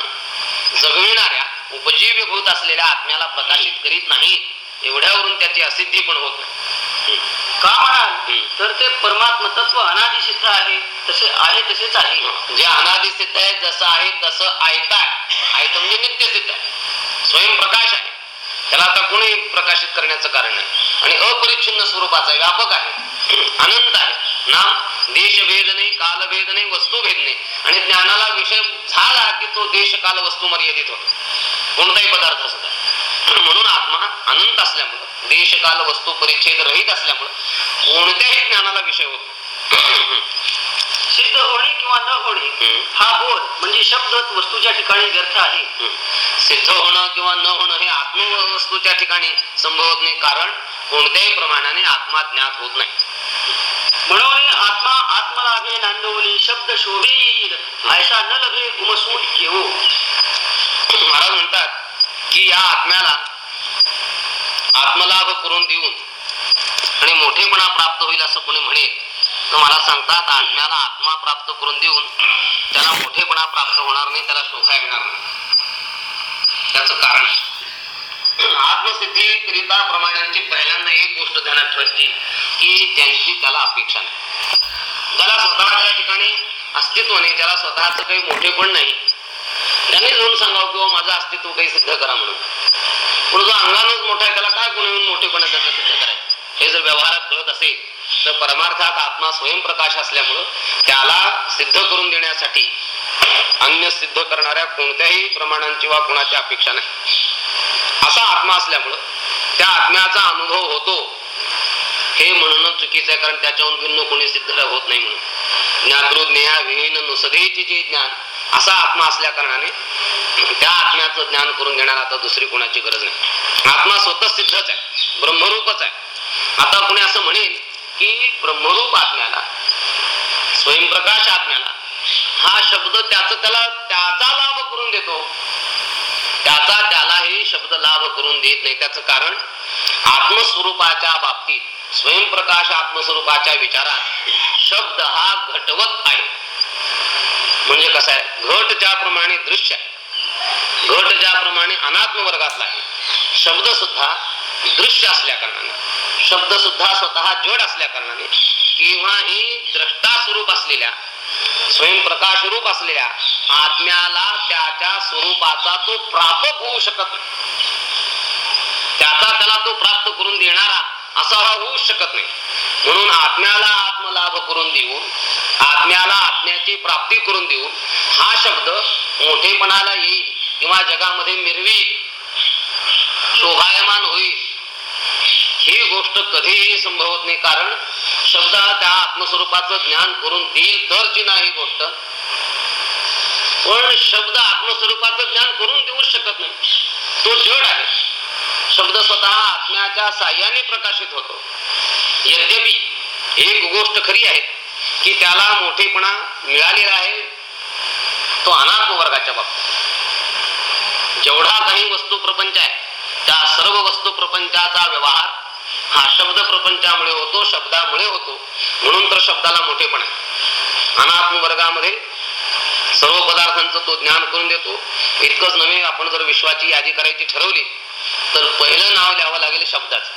जगविणाऱ्या उपजीवीभूत असलेल्या आत्म्याला प्रकाशित करीत नाही एवढ्यावरून त्याची असिद्धी पण होत नाही. का म्हणाल तर ते परमात्म तत्व अनादि सिद्ध आहे तसे आहे तसेच आहे. जे अनादि सिद्ध आहे जसं आहे तसं ऐकता आहे म्हणजे नित्य सिद्ध आहे स्वयंप्रकाश आहे. त्याला आता कोणी प्रकाशित करण्याचं कारण नाही. आणि अपरिच्छिन्न स्वरूपाचा व्यापक आहे. अनंत आहे. नाम देशभेद नाही कालभेद नाही वस्तुभेद नाही आणि ज्ञानाला विषय झाला की तो देश काल वस्तू मर्यादित होतो. कोणताही पदार्थ असू म्हणून आत्मा अनंत असल्यामुळं देश काल वस्तू परिच्छेद रहित असल्यामुळं कोणत्याही ज्ञानाला विषय होतो सिद्ध होणे किंवा न होणे. हा बोध म्हणजे शब्द वस्तूच्या ठिकाणी व्यर्थ आहे. सिद्ध होणं किंवा न होणं हे आत्मवस्तूच्या ठिकाणी संभवत नाही कारण कोणत्याही प्रमाणाने आत्मा ज्ञात होत नाही. म्हणून आत्मा आत्मलाभे नांदवली शब्द शोभे येईल ऐसा न लभे उमसून घेऊ महाराज म्हणतात की या आत्म्याला आत्मलाभ करून देऊन आणि मोठेपणा प्राप्त होईल असं कोणी म्हणेल तर मला सांगतात आत्म्याला आत्मा प्राप्त करून देऊन त्याला मोठेपणा प्राप्त होणार नाही त्याला शोभा येणार नाही. त्याच कारण आत्मसिद्धीकरिता प्रमाणांची पहिल्यांदा एक गोष्ट ध्यानात ठेवायची की त्यांची त्याला अपेक्षा नाही. ज्याला स्वतःच्या ठिकाणी अस्तित्व नाही त्याला स्वतःच काही मोठेपण नाही त्याने जाऊन सांगावं किंवा माझं अस्तित्व काही सिद्ध करा म्हणून. पण जो अंगानच मोठा आहे त्याला काय कोणी येऊन मोठेपणा त्याचं सिद्ध करायचं. हे जर व्यवहारात कळत असेल तर परमार्थात आत्मा स्वयंप्रकाश असल्यामुळं त्याला सिद्ध करून देण्यासाठी अन्य सिद्ध करणाऱ्या कोणत्याही प्रमाणांची वा कोणाची अपेक्षा नाही. असा आत्मा असल्यामुळं त्या आत्म्याचा अनुभव होतो. हे म्हणणं चुकीचं आहे कारण त्याच्याहून भिन्न कोणी सिद्ध होत नाही म्हणून. ज्ञातृज्ञया विहीन नुसदेची जे ज्ञान असा आत्मा असल्या कारणाने त्या आत्म्याचं ज्ञान करून घेणार आता दुसरी कोणाची गरज नाही. आत्मा स्वतः सिद्धच आहे ब्रह्मरूपच आहे. आता कोणी असं म्हणेल की ब्रह्मरूप आत्म्याला स्वयंप्रकाश आत्म्याला हा शब्द त्याच त्याला त्याचा लाभ करून देतो. त्याचा त्यालाही शब्द लाभ करून देत नाही. त्याचं कारण आत्मस्वरूपाच्या बाबतीत स्वयंप्रकाश आत्मस्वरूपाच्या विचारात शब्द हा घटवत आहे. म्हणजे कसं आहे? घट ज्याप्रमाणे दृश्य आहे घट ज्याप्रमाणे अनात्म वर्गातला आहे. शब्द सुद्धा दृश्य असल्या कारणाने. शब्द सुद्धा स्वतः जड असल्या कारणाने केव्हाही द्रष्टा स्वरूप असलेल्या स्वयंप्रकाश रूप असलेल्या आत्म्याला त्याच्या स्वरूपाचा तो प्रापक होऊ शकत नाही. त्याचा त्याला तो प्राप्त करून देणारा असा हा होऊच शकत नाही. म्हणून आत्म्याला आत्मलाभ करून देऊन आत्म्याला आत्म्याची प्राप्ती करून देऊन हा शब्द मोठेपणाला येईल. किंवा जगामध्ये मिरवी शोभायमान होईल. ही गोष्ट कधीही संभवत नाही. कारण शब्द त्या आत्मस्वरूपाचं ज्ञान करून देईल तरची नाही गोष्ट. पण शब्द आत्मस्वरूपाचं ज्ञान करून देऊ शकत नाही. तो जड आहे. शब्द स्वतः आत्म्याच्या साह्याने प्रकाशित होतो. यद्यपि एक गोष्ट खरी आहे की त्याला मोठेपणा मिळालेला आहे तो अनात्म वर्गाच्या बाबतीत. जेवढा काही वस्तू प्रपंच आहे त्या सर्व वस्तू प्रपंचाचा व्यवहार हा शब्द प्रपंचामुळे होतो शब्दामुळे होतो. म्हणून तर शब्दाला मोठेपण आहे. अनात्म वर्गामध्ये सर्व पदार्थांचं तो ज्ञान करून देतो. इतकंच नव्हे आपण जर विश्वाची यादी करायची ठरवली तर पहिलं नाव लिहावं लागेल शब्दाचं.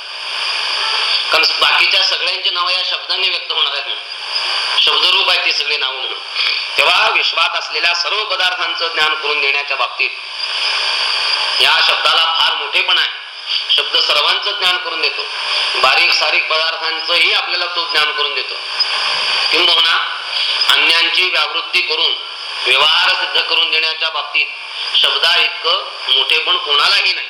कारण बाकीच्या सगळ्यांची नावं या शब्दाने व्यक्त होणार आहेत शब्दरूप आहे ती सगळी नावं म्हणून. तेव्हा विश्वात असलेल्या सर्व पदार्थांचं ज्ञान करून देण्याच्या बाबतीत या शब्दाला फार मोठेपणा आहे. शब्द सर्वांचं ज्ञान करून देतो. बारीक सारीक पदार्थांचंही आपल्याला तो ज्ञान करून देतो. किंबहुना अन्यांची व्यावृत्ती करून व्यवहार सिद्ध करून देण्याच्या बाबतीत शब्दा इतकं मोठेपण कोणालाही नाही.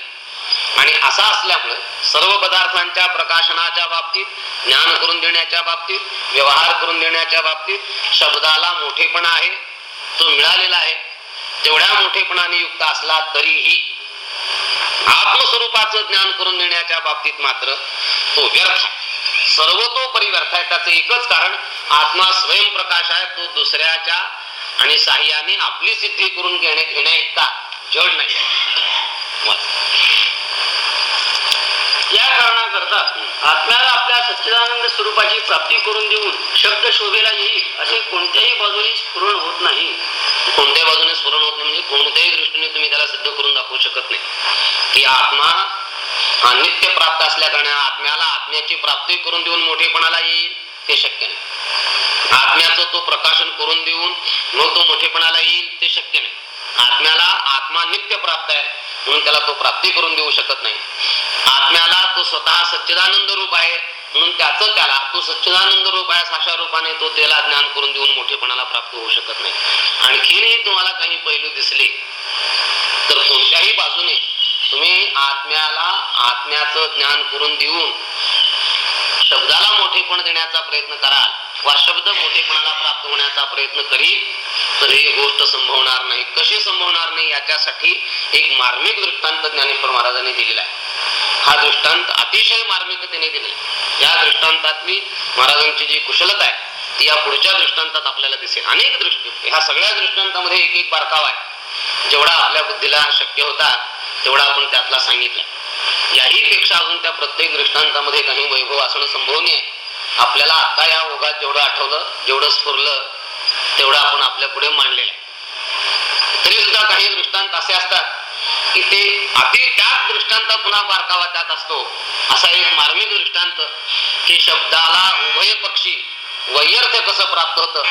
आणि असा असल्यामुळे सर्व पदार्थांच्या प्रकाशनाच्या बाबतीत ज्ञान करून देण्याच्या बाबतीत व्यवहार करून देण्याच्या बाबतीत शब्दाला मोठेपणा आहे तो मिळालेला आहे. तेवढ्या मोठेपणाने युक्त असला तरीही आत्मस्वरूपाचं ज्ञान करून देण्याच्या बाबतीत मात्र तो व्यर्थ आहे. सर्व परिव्यर्थ आहे त्याचं एकच कारण आत्मा स्वयंप्रकाश आहे तो दुसऱ्याच्या आणि साह्याने आपली सिद्धी करून घेणे घेण्या इतका जड नाही. या या करतात आत्म्याला आपल्या सच्चिदानंद स्वरूपाची प्राप्ती करून देऊन शब्द शोभेला येईल असे कोणत्याही बाजूने स्फुरण होत नाही. कोणत्याही बाजूने स्फुरण होत नाही म्हणजे कोणत्याही दृष्टीने तुम्ही त्याला सिद्ध करून दाखवू शकत नाही. की आत्मा हा नित्य प्राप्त असल्या कारणाने आत्म्याला आत्म्याची प्राप्ती करून देऊन मोठेपणाला येईल ते शक्य नाही. आत्म्याचं तो प्रकाशन करून देऊन मग तो मोठेपणाला येईल ते शक्य नाही. आत्म्याला आत्मा नित्य प्राप्त आहे म्हणून त्याला तो प्राप्ती करून देऊ शकत नाही. आत्म्याला तो स्वतः सच्चिदानंद रूप आहे. म्हणून त्याचं त्याला तो सच्चिदानंद रूप आहे अशा रूपाने तो त्याला ज्ञान करून देऊन मोठेपणाला प्राप्त होऊ शकत नाही. आणखीनही तुम्हाला काही पैलू दिसले तर कोणत्याही बाजूने तुम्ही आत्म्याला आत्म्याचं ज्ञान करून देऊन शब्दाला मोठेपण देण्याचा प्रयत्न कराल वा शब्द मोठेपणाला प्राप्त होण्याचा प्रयत्न करील तर ही गोष्ट संभवणार नाही. कशी संभवणार नाही याच्यासाठी एक मार्मिक वृत्तांत ज्ञानेश्वर महाराजांनी दिलेला आहे. हा दृष्टांत अतिशय मार्मिकतेने दिले या दृष्टांतातली महाराजांची जी कुशलता आहे ती या पुढच्या दृष्टांतात आपल्याला दिसेल. अनेक दृष्टी. ह्या सगळ्या दृष्टांतामध्ये एक एक बारकाव आहे. जेवढा आपल्या बुद्धीला शक्य होता तेवढा आपण त्यातला सांगितला. याही पेक्षा अजून त्या प्रत्येक दृष्टांतामध्ये काही वैभव असणं संभवनीय आहे. आपल्याला आता या ओघात जेवढं आठवलं जेवढं स्फुरलं तेवढं आपण आपल्या पुढे मांडलेलं आहे. तरी सुद्धा काही दृष्टांत असे असतात की ते अति त्याच दृष्टांत पुन्हा बारकावा त्यात असतो. असा एक मार्मिक दृष्टांत की शब्दाला उभय पक्षी वैयर्थ कसं प्राप्त होतं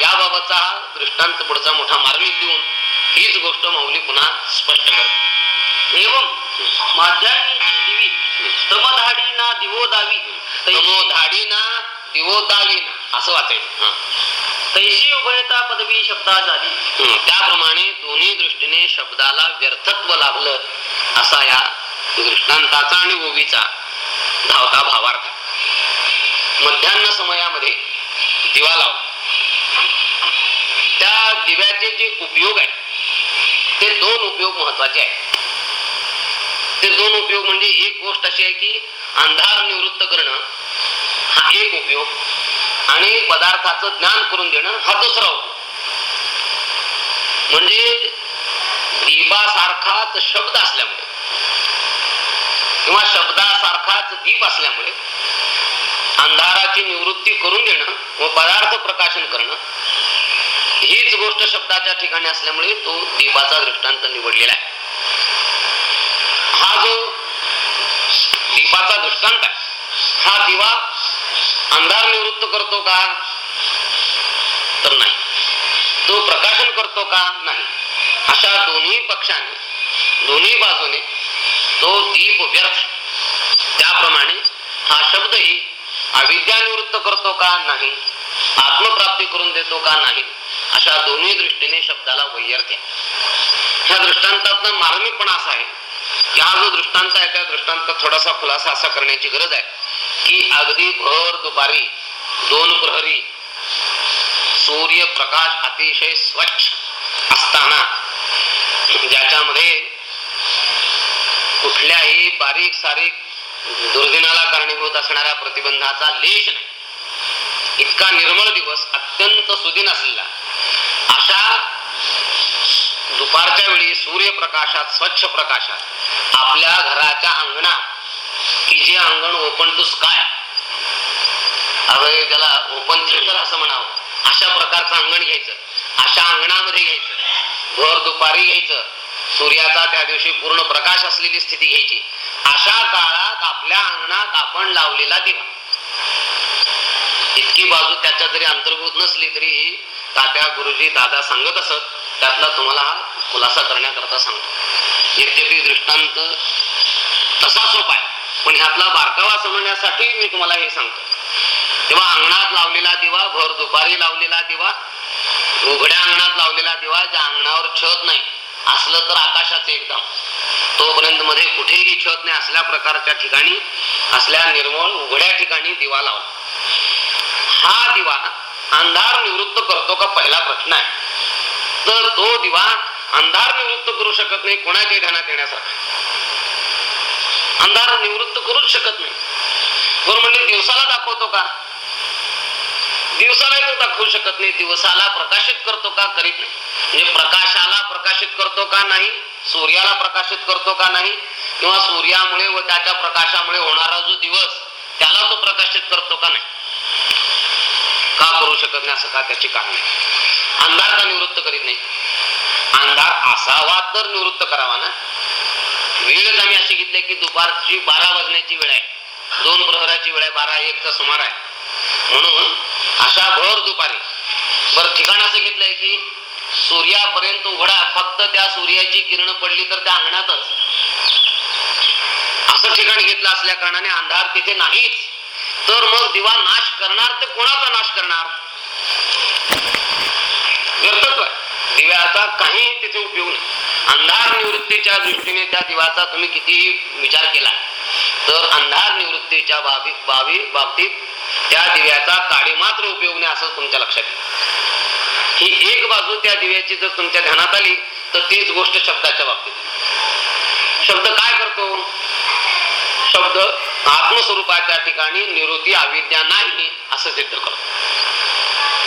याबाबतचा हा दृष्टांत पुढचा मोठा मार्मिक देऊन हीच गोष्ट माऊली पुन्हा स्पष्ट करते. एवं माध्यान्नीची दिवी तमधाडी ना दिवो दावी तमो धाडीना दिवो दावीना असं वाचायचं. तैशी उभयता पदवी शब्दा झाली. त्याप्रमाणे दोन्ही दृष्टीने शब्दाला व्यर्थत्व लाभलं असा या दृष्टांताचा आणि ओवीचा धावता भावार्थ. मध्यान्ह समयामध्ये दिवा लाव त्या दिव्याचे जे उपयोग आहे ते दोन उपयोग महत्त्वाचे आहेत. ते दोन उपयोग म्हणजे एक गोष्ट अशी आहे की अंधार निवृत्त करणं हा एक उपयोग. आणि पदार्थाचं ज्ञान करून देणं हा दुसरा उपयोग म्हणजे दीपासारखाच शब्द असल्यामुळे किंवा शब्दासारखाच दीप असल्यामुळे अंधाराची निवृत्ती करून देणं व पदार्थ प्रकाशन करणं हीच गोष्ट शब्दाच्या ठिकाणी असल्यामुळे तो दीपाचा दृष्टांत निवडलेला आहे. हा जो दीपाचा दृष्टांत आहे हा दिवा अंधार निवृत्त करतो का? तर नाही. तो प्रकाशन करतो का? नाही. अशा दोन्ही पक्षाने दोन्ही बाजूने तो दीप व्यर्थ. त्याप्रमाणे हा शब्दही अविद्या निवृत्त करतो का? नाही. आत्मप्राप्ती करून देतो का? नाही. अशा दोन्ही दृष्टीने शब्दाला वैयर्थ ह्या दृष्टांतात मार्मिकपणा असा आहे की हा जो दृष्टांत आहे त्या दृष्टांत थोडासा खुलासा असा करण्याची गरज आहे. की अगदी भर दुपारी दोन प्रहरी सूर्य प्रकाश अतिशय स्वच्छ असताना ज्याच्यामध्ये कुठल्याही बारीक सारीक दुर्दिनाला कारणीभूत असणाऱ्या प्रतिबंधाचा लेश नाही. इतका निर्मळ दिवस अत्यंत सुदिन असलेला अशा दुपारच्या वेळी सूर्यप्रकाशात स्वच्छ प्रकाशात आपल्या घराच्या अंगणात की अंगण ओपन टू अरे त्याला ओपन थिएटर असं म्हणावं. अशा प्रकारचं अंगण घ्यायचं. अशा अंगणामध्ये घ्यायचं. भर दुपारी घ्यायचं. सूर्याचा त्या दिवशी पूर्ण प्रकाश असलेली स्थिती घ्यायची. अशा काळात आपल्या अंगणात आपण लावलेला दिवा. इतकी बाजू त्याच्या जरी अंतर्भूत नसली तरी तात्या गुरुजी दादा सांगत असत त्यातला तुम्हाला हा खुलासा करण्याकरता सांगतो. यद्यपि दृष्टांत तसा सोपा आहे. पण ह्यातला बारकावा समजण्यासाठी मी तुम्हाला हे सांगतो. तेव्हा अंगणात लावलेला दिवा भर दुपारी लावलेला दिवा उघड्या अंगणात लावलेला दिवा ज्या अंगणावर छत नाही असलं तर आकाशाचे एकदम. तोपर्यंत मध्ये कुठेही छत नाही असल्या प्रकारच्या ठिकाणी असल्या निर्मळ उघड्या ठिकाणी दिवा लावला हा दिवा अंधार निवृत्त करतो का पहिला प्रश्न आहे. तर तो दिवा अंधार निवृत्त करू शकत नाही कोणाच्या ध्यानात येण्यासारखा. अंधार निवृत्त करूच शकत नाही. बरं म्हणजे दिवसाला दाखवतो का? दिवसाला तो दाखवू शकत नाही दिवसाला प्रकाशित करतो का करीत नाही. म्हणजे प्रकाशाला प्रकाशित करतो का नाही सूर्याला प्रकाशित करतो का नाही किंवा सूर्यामुळे व त्याच्या प्रकाशामुळे होणारा जो दिवस त्याला तो प्रकाशित करतो का नाही. का करू शकत नाही असं का त्याची कारण अंधार का निवृत्त करीत नाही? अंधार असावा तर निवृत्त करावा ना. वेळच आम्ही अशी घेतली की दुपारची बारा वाजण्याची वेळ आहे. दोन प्रहराची वेळ आहे बारा एकचा सुमार आहे. म्हणून अशा भर दुपारी बर ठिकाण असं घेतलंय की सूर्यापर्यंत उघडा फक्त त्या सूर्याची किरण पडली तर त्या अंगणातच. असं ठिकाण घेतलं असल्या कारणाने अंधार तिथे नाहीच. तर मग दिवा नाश करणार ते कोणाचा नाश करणार? व्यर्थत्व आहे. दिव्याचा काही तिथे उपयोग नाही. अंधार निवृत्तीच्या दृष्टीने त्या दिवाचा तुम्ही कितीही विचार केला तर अंधार निवृत्तीच्या बाबी बाबी बाबतीत त्या दिव्याचा काळी मात्र उपयोग नाही असं तुमच्या लक्षात ही एक बाजू त्या दिव्याची जर तुमच्या ध्यानात आली तर तीच गोष्ट शब्दाच्या बाबतीत. शब्द काय करतो? शब्द आत्मस्वरूपाच्या ठिकाणी निवृत्ती अविद्या नाही असं सिद्ध करतो.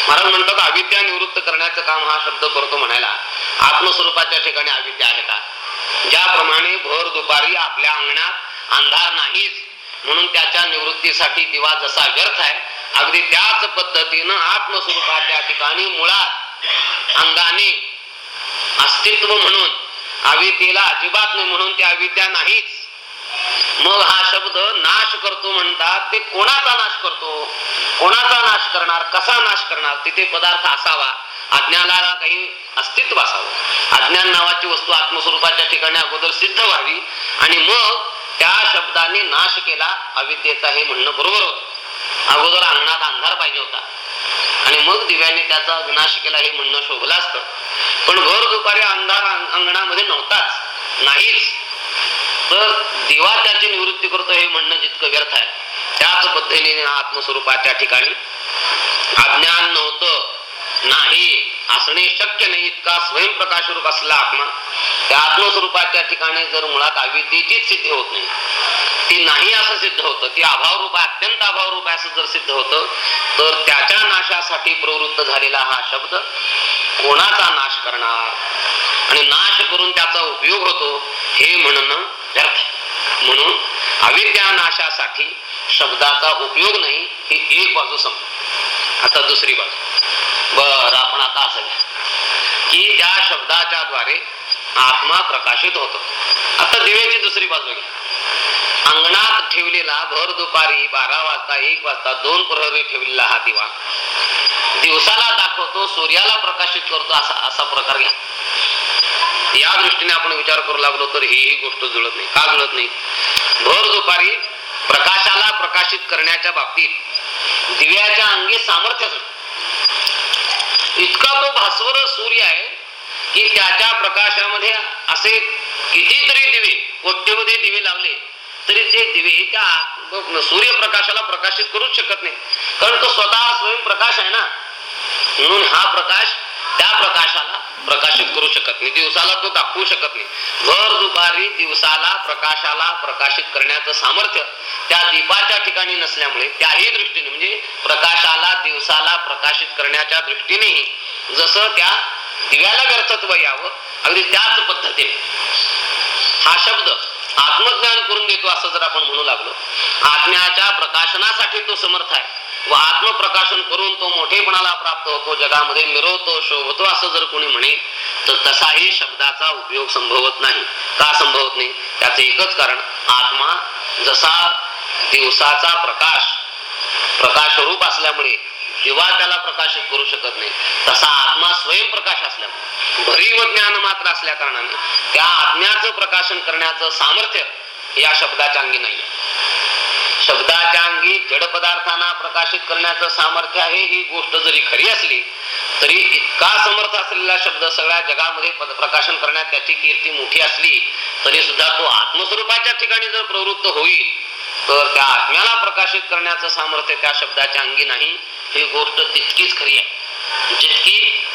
महाराज म्हणतात अविद्या निवृत्त करण्याचं काम हा शब्द करतो म्हणायला आत्मस्वरूपाच्या ठिकाणी अविद्या आहे का? ज्याप्रमाणे भर दुपारी आपल्या अंगणात अंधार नाहीच म्हणून त्याच्या निवृत्तीसाठी दिवा जसा व्यर्थ आहे अगदी त्याच पद्धतीनं आत्मस्वरूपाच्या ठिकाणी मुळात अंगाने अस्तित्व म्हणून अविद्येला अजिबात नाही म्हणून ती अविद्या नाहीच. मग हा शब्द नाश करतो म्हणतात ते कोणाचा नाश करतो? कोणाचा नाश करणार? कसा नाश करणार? तिथे पदार्थ असावा. अज्ञानाला काही अस्तित्व असावं. अज्ञान नावाची वस्तू आत्मस्वरूपाच्या ठिकाणी अगोदर सिद्ध व्हावी आणि मग त्या शब्दाने नाश केला अविद्येचा हे म्हणणं बरोबर होत. अगोदर अंगणात अंधार पाहिजे होता. आणि मग दिव्याने त्याचा विनाश केला हे म्हणणं शोभलं असतं पण भर दुपारी अंधार अंगणामध्ये नव्हताच. नाहीच. तर दिवा त्याची निवृत्ती करतो हे म्हणणं जितकं व्यर्थ आहे. त्याच पद्धतीने आत्मस्वरूपाच्या ठिकाणी. अज्ञान नव्हतं नाही असणे शक्य नाही इतका स्वयंप्रकाश रूप असला आत्मा. त्या आत्मस्वरूपाच्या ठिकाणी जर मुळात अविद्येचीच सिद्धी होत नाही ती नाही असं सिद्ध होतं ती अभाव रूप आहे अत्यंत अभाव रूप आहे असं जर सिद्ध होतं तर त्याच्या नाशासाठी प्रवृत्त झालेला हा शब्द कोणाचा नाश करणार? आणि नाश करून त्याचा उपयोग होतो हे म्हणणं व्यर्थ. म्हणून अविद्यानाशासाठी शब्दाचा उपयोग नाही ही एक बाजू समज आता दुसरी बाजू. बर आपण आता असं घ्या. की त्या शब्दाच्या द्वारे आत्मा प्रकाशित होतो. आता दिव्याची दुसरी बाजू घ्या. अंगणात ठेवलेला भर दुपारी बारा वाजता एक वाजता दोन प्रहरी ठेवलेला हा दिवा दिवसाला दाखवतो सूर्याला प्रकाशित करतो असा असा प्रकार घ्या. या दृष्टीने आपण विचार करू लागलो तर ही गोष्ट जुळत नाही. का जुळत नाही? भर दुपारी प्रकाशाला प्रकाशित करण्याच्या बाबतीत दिव्याच्या अंगी सामर्थ्यच इतका तो भास्वर सूर्य आहे की त्याच्या प्रकाशामध्ये असे कितीतरी दिवे कोट्यमध्ये दिवे लावले तरी ते दिवे त्या सूर्यप्रकाशाला प्रकाशित करूच शकत नाही. कारण तो स्वतः स्वयंप्रकाश आहे ना. म्हणून हा प्रकाश त्या प्रकाशाला प्रकाशित करू शकत नाही. दिवसाला तो दाखवू शकत नाही. भर दुपारी दिवसाला प्रकाशाला प्रकाशित करण्याचं सामर्थ्य त्या दीपाच्या ठिकाणी नसल्यामुळे त्याही दृष्टीने म्हणजे प्रकाशाला दिवसाला प्रकाशित करण्याच्या दृष्टीनेही जसं त्या दिव्याला व्यर्थत्व यावं अगदी त्याच पद्धतीने. हा शब्द आत्मज्ञान करून देतो असं जर आपण म्हणू लागलो आत्म्याच्या प्रकाशनासाठी तो समर्थ आहे. व आत्मप्रकाशन करून तो मोठेपणाला प्राप्त होतो. जगामध्ये मिरवतो शोभतो असं जर कोणी म्हणे तर तसाही शब्दाचा उपयोग संभवत नाही. का संभवत नाही? त्याचं एकच कारण आत्मा जसा दिवसाचा प्रकाश प्रकाश रूप असल्यामुळे दिवा त्याला प्रकाशित करू शकत नाही तसा आत्मा स्वयंप्रकाश असल्यामुळे. भरीव ज्ञान मात्र असल्या कारणाने त्या आत्म्याचं प्रकाशन करण्याचं सामर्थ्य या शब्दाच्या अंगी नाही शब्दाच्या अंगी जड पदार्थांना प्रकाशित करण्याचं सामर्थ्य आहे ही गोष्ट जरी खरी असली तरी इतका समर्थ असलेला शब्द सगळ्या जगामध्ये प्रकाशन करण्यात त्याची कीर्ती मोठी असली तरी सुद्धा तो आत्मस्वरूपाच्या ठिकाणी जर प्रवृत्त होईल तर त्या आत्म्याला प्रकाशित करण्याचं सामर्थ्य त्या शब्दाच्या अंगी नाही ही गोष्ट तितकीच खरी आहे. जितकी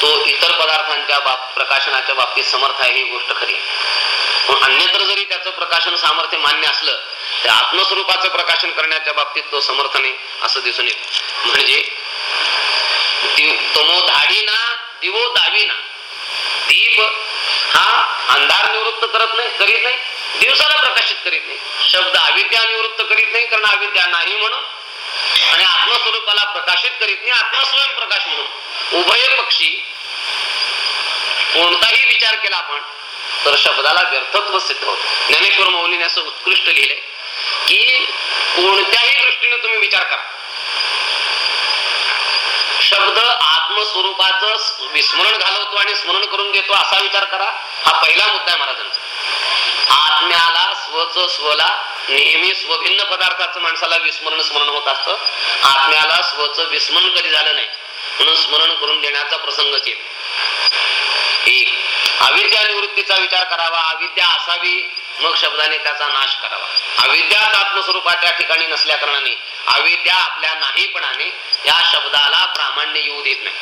तो इतर पदार्थांच्या बाब प्रकाशनाच्या बाबतीत समर्थ आहे ही गोष्ट खरी आहे. अन्यत्र जरी त्याचं प्रकाशन सामर्थ्य मान्य असलं तर आत्मस्वरूपाचं प्रकाशन करण्याच्या बाबतीत तो समर्थ नाही असं दिसून येत. म्हणजे तमो धाडीना दिवो दावीना. दीप हा अंधार निवृत्त करत नाही करीत नाही दिवसाला प्रकाशित करीत नाही. शब्द अविद्या निवृत्त करीत नाही कारण अविद्या नाही म्हणून. आणि आत्मस्वरूपाला प्रकाशित करीत नाही आत्मस्वयं प्रकाश म्हणून. उभय पक्षी कोणताही विचार केला आपण तर शब्दाला व्यर्थत्व सिद्ध होत. ज्ञानेश्वर मौलीने असं उत्कृष्ट लिहिले की कोणत्याही दृष्टीने तुम्ही विचार करा. शब्द आत्मस्वरूपाचं विस्मरण घालवतो आणि स्मरण करून देतो असा विचार करा. हा पहिला मुद्दा आहे महाराजांचा. आत्म्याला स्वच स्वला नेहमी स्वभिन्न पदार्थाचं माणसाला विस्मरण स्मरण होत असतं. आत्म्याला स्वच विस्मरण कधी झालं नाही. म्हणून स्मरण करून देण्याचा प्रसंगच येत. एक अविद्या निवृत्तीचा विचार करावा अविद्या असावी मग शब्दाने त्याचा नाश करावा. अविद्याच आत्मस्वरूपाच्या ठिकाणी नसल्या कारणाने अविद्या आपल्या नाहीपणाने या शब्दाला प्रामाण्य येऊ देत नाही.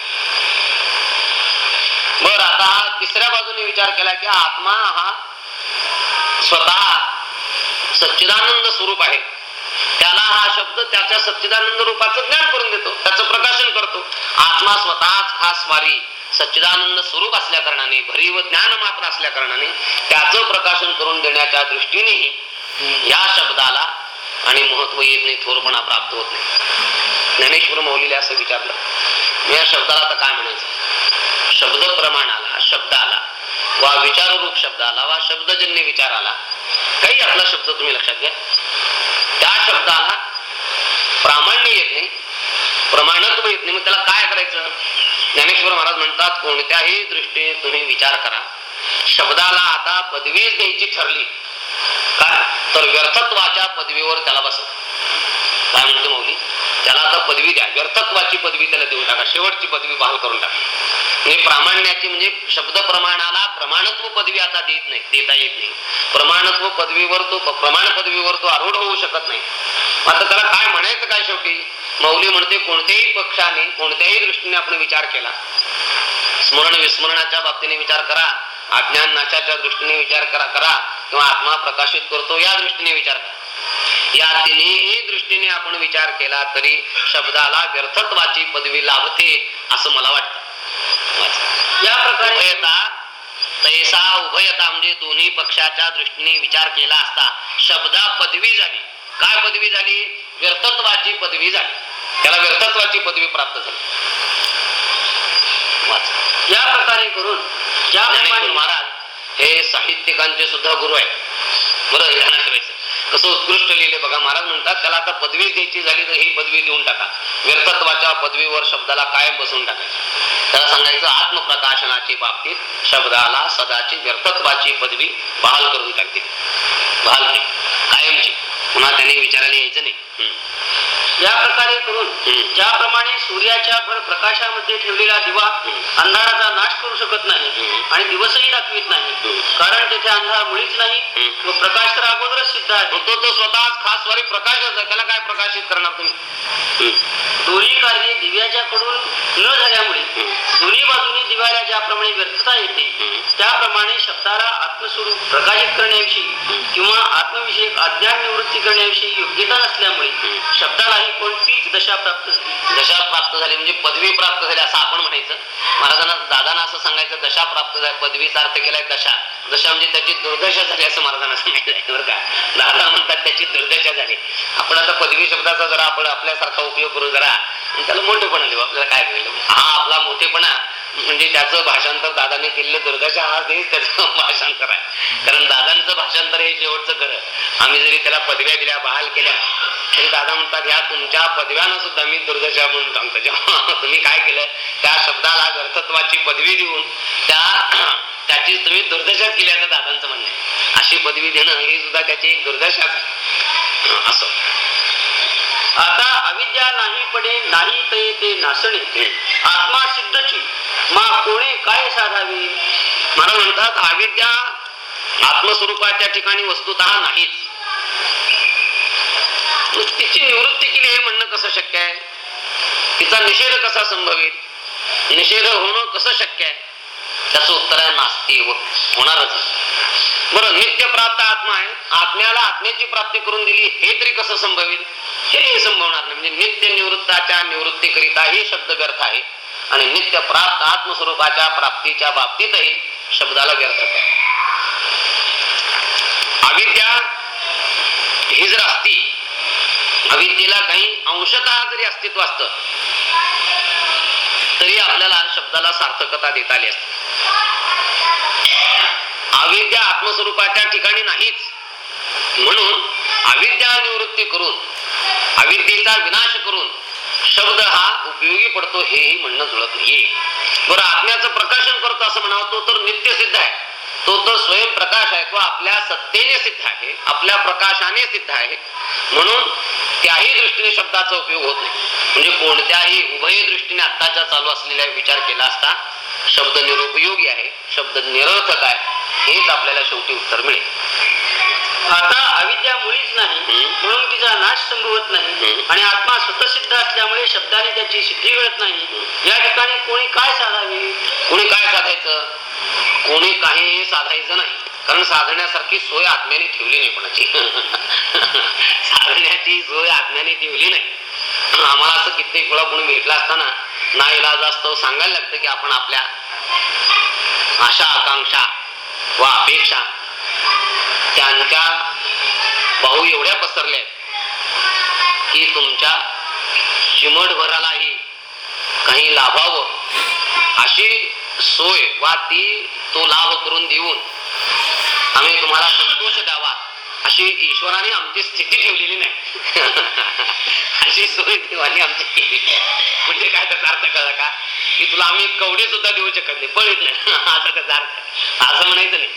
बर आता तिसऱ्या बाजूने विचार केला की आत्मा हा स्वतः सच्चिदानंद स्वरूप आहे. त्याला हा शब्द त्याच्या सच्चिदानंद रूपाचं ज्ञान करून देतो त्याचं प्रकाशन करतो. आत्मा स्वतःच खास स्वारी. सच्चिदानंद स्वरूप असल्या कारणाने भरीव ज्ञान मात्र असल्या कारणाने त्याचं प्रकाशन करून देण्याच्या दृष्टीने या शब्दाला आणि महत्त्व येत नाही थोरपणा प्राप्त होत नाही. ज्ञानेश्वर मौलीला असं विचारलं. मी या शब्दाला आता काय म्हणायचं? शब्द प्रमाणाला शब्दाला वा विचाररूप शब्दाला वा शब्दजन्य विचाराला काही आपला शब्द तुम्ही लक्षात घ्या. त्या शब्दाला प्रामाण्य येत नाही प्रमाणत्व येत नाही मग त्याला काय करायचं? ज्ञानेश्वर महाराज म्हणतात कोणत्याही दृष्टीने तुम्ही विचार करा. शब्दाला आता पदवीच द्यायची ठरली. काय? तर व्यर्थत्वाच्या पदवीवर त्याला बस. काय म्हणतो मौली त्याला आता पदवी द्या. व्यर्थत्वाची पदवी त्याला देऊन टाका. शेवटची पदवी बहाल करून टाका. म्हणजे प्रामाण्याची म्हणजे शब्द प्रमाणाला प्रमाणत्व पदवी आता देत नाही देता येत नाही. प्रमाणत्व पदवीवर तो प्रमाण पदवीवर तो आरूढ होऊ शकत नाही. आता त्याला काय म्हणायचं काय शेवटी? मौली म्हणते कोणत्याही पक्षाने कोणत्याही दृष्टीने आपण विचार केला. स्मरण विस्मरणाच्या बाबतीने विचार करा. अज्ञान नाशाच्या दृष्टीने विचार करा करा. किंवा आत्मा प्रकाशित करतो या दृष्टीने विचार करा. या तिन्ही दृष्टीने आपण विचार केला तरी शब्दाला व्यर्थत्वाची पदवी लाभते असं मला वाटतं. या प्रकारे उभयता तैसा उभयता म्हणजे दोन्ही पक्षाच्या दृष्टीने विचार केला असता शब्दा पदवी झाली. काय पदवी झाली? व्यर्थत्वाची पदवी झाली. त्याला व्यर्थत्वाची पदवी प्राप्त झाली. या प्रकारे करून ज्याप्रमाणे महाराज हे साहित्यिकांचे सुद्धा गुरु आहेत. बरं ध्यानात ठेवायचं. कसं उत्कृष्ट लिहिले बघा महाराज म्हणतात त्याला आता पदवी द्यायची झाली तर ही पदवी देऊन टाका. व्यर्थत्वाच्या पदवीवर शब्दाला कायम बसून टाकायचं. त्याला सांगायचं आत्मप्रकाशनाची बाबतीत शब्दाला सदाची व्यर्थत्वाची पदवी बहाल करून टाकते. बहाल कायमची. पुन्हा त्याने विचारायला यायचं नाही. या प्रकारे करून. ज्याप्रमाणे सूर्याच्या भर प्रकाशामध्ये ठेवलेला दिवा अंधाराचा नाश करू शकत नाही. आणि दिवसही दाखवित नाही. कारण तेथे अंधार मुळीच नाही. व प्रकाश तर अगोदरच सिद्ध आहे तो तो स्वतः खास वारी प्रकाशच आहे त्याला काय प्रकाशित करणार तुम्ही. दोन्ही कार्ये दिव्याच्या कडून न झाल्यामुळे. दोन्ही बाजूने दिव्याला ज्याप्रमाणे व्यर्थता येते. त्याप्रमाणे शब्दाला आत्मस्वरूप प्रकाशित करण्याविषयी किंवा आत्मविषयक अज्ञान निवृत्ती करण्याविषयी योग्यता नसल्यामुळे. शब्दालाही कोणतीच दशा प्राप्त झाली. दशा प्राप्त झाली म्हणजे पदवी प्राप्त झाली असं आपण म्हणायचं. महाराजांना दादांना असं सांगायचं दशा प्राप्त झाली पदवीचा अर्थ केलाय दशा. दशा म्हणजे त्याची दुर्दशा झाली असं महाराजांना सांगायचं बरं का? दादा म्हणतात त्याची दुर्दशा झाली. आपण आता पदवी शब्दाचा जरा आपण आपल्यासारखा उपयोग करू जरा. त्याला मोठेपणा देऊ आपल्याला काय केलं हा आपला मोठेपणा. म्हणजे त्याचं भाषांतर दादाने केलेलं दुर्गाच्या हा देश त्याचं भाषांतर आहे. कारण दादांचं भाषांतर हे शेवटचं खरं आम्ही जरी त्याला पदव्या दिल्या बहाल केल्या तरी दादा म्हणतात ह्या तुमच्या पदव्यानं सुद्धा मी दुर्गाच्या म्हणून सांगतो जेव्हा तुम्ही काय केलं त्या शब्दाला अर्थत्वाची पदवी देऊन त्या त्याची तुम्ही दुर्दशाच केली असं दादांचं म्हणणं आहे. अशी पदवी देणं ही सुद्धा त्याची एक दुर्दशाच असं. आता अविद्या नाही पडे नाही ते ते नासणे. आत्मा सिद्धची मा कोणे काय साधावे? मला म्हणतात अविद्या आत्मस्वरूपाच्या ठिकाणी वस्तुत नाहीच. तिची निवृत्ती केली हे म्हणणं कसं शक्य आहे? तिचा निषेध कसा संभवेल? निषेध होणं कसं शक्य आहे? त्याचं उत्तर आहे नास्ती व होणारच. बरं नित्य प्राप्त आत्मा आहे. आत्म्याला आत्म्याची प्राप्ती करून दिली हे तरी कसं संभवेल हे संभवणार नाही. म्हणजे नित्य निवृत्ताच्या निवृत्तीकरिता हे शब्द व्यर्थ आहे. आणि नित्य प्राप्त आत्मस्वरूपाच्या प्राप्तीच्या बाबतीतही शब्दाला व्यर्थ आहे. अविद्या ही जर असती अविद्येला काही अंशतः जरी अस्तित्व असत तरी आपल्याला शब्दाला सार्थकता देता आली असते. अविद्या आत्मस्वरूपाच्या ठिकाणी नाहीच. म्हणून अविद्या निवृत्ती करून अविद्येचा विनाश करून शब्द हा उपयोगी पडतो हेही म्हणणं जुळत नाहीये. बरं आत्म्याचं प्रकाशन करतो असं म्हणावं तो तर नित्य सिद्ध आहे. तो तर स्वयंप्रकाश आहे किंवा आपल्या सत्तेने सिद्ध आहे आपल्या प्रकाशाने सिद्ध आहे. म्हणून त्याही दृष्टीने शब्दाचा उपयोग होत नाही. म्हणजे कोणत्याही उभय दृष्टीने आत्ताच्या चालू असलेला विचार केला असता शब्द निरुपयोगी आहे शब्द निरर्थक आहे हेच आपल्याला शेवटी उत्तर मिळेल. आता अविद्या मुळीच नाही. म्हणून तिचा नाश संभवत नाही. आणि आत्मा स्वतःसिद्ध असल्यामुळे शब्दाने त्याची सिद्धी मिळत नाही. या ठिकाणी कोणी काय साधावे? कोणी काय साधायचं? कोणी काही साधायचं नाही कारण साधण्यासारखी सोय आत्म्याने ठेवली नाही कोणाची. साधण्याची सोय आत्म्याने ठेवली नाही. आम्हाला असं कित्येक वेळा कोणी भेटला असताना ना इलाज असतो सांगायला लागतं की आपण आपल्या आशा आकांक्षा व अपेक्षा त्यांच्या भाऊ एवढ्या पसरल्या आहेत की तुमच्या चिमटभरालाही काही लाभावं अशी सोय वा ती तो लाभ करून देऊन आम्ही तुम्हाला संतोष द्यावा. अशी ईश्वराने आमची स्थिती ठेवलेली नाही. अशी सोय देवाने आमची. केली म्हणजे काय त्याचा अर्थ कळला का? की तुला आम्ही कवडे सुद्धा देऊ शकत नाही पळत नाही. असा त्याचा अर्थ असं म्हणायचं नाही.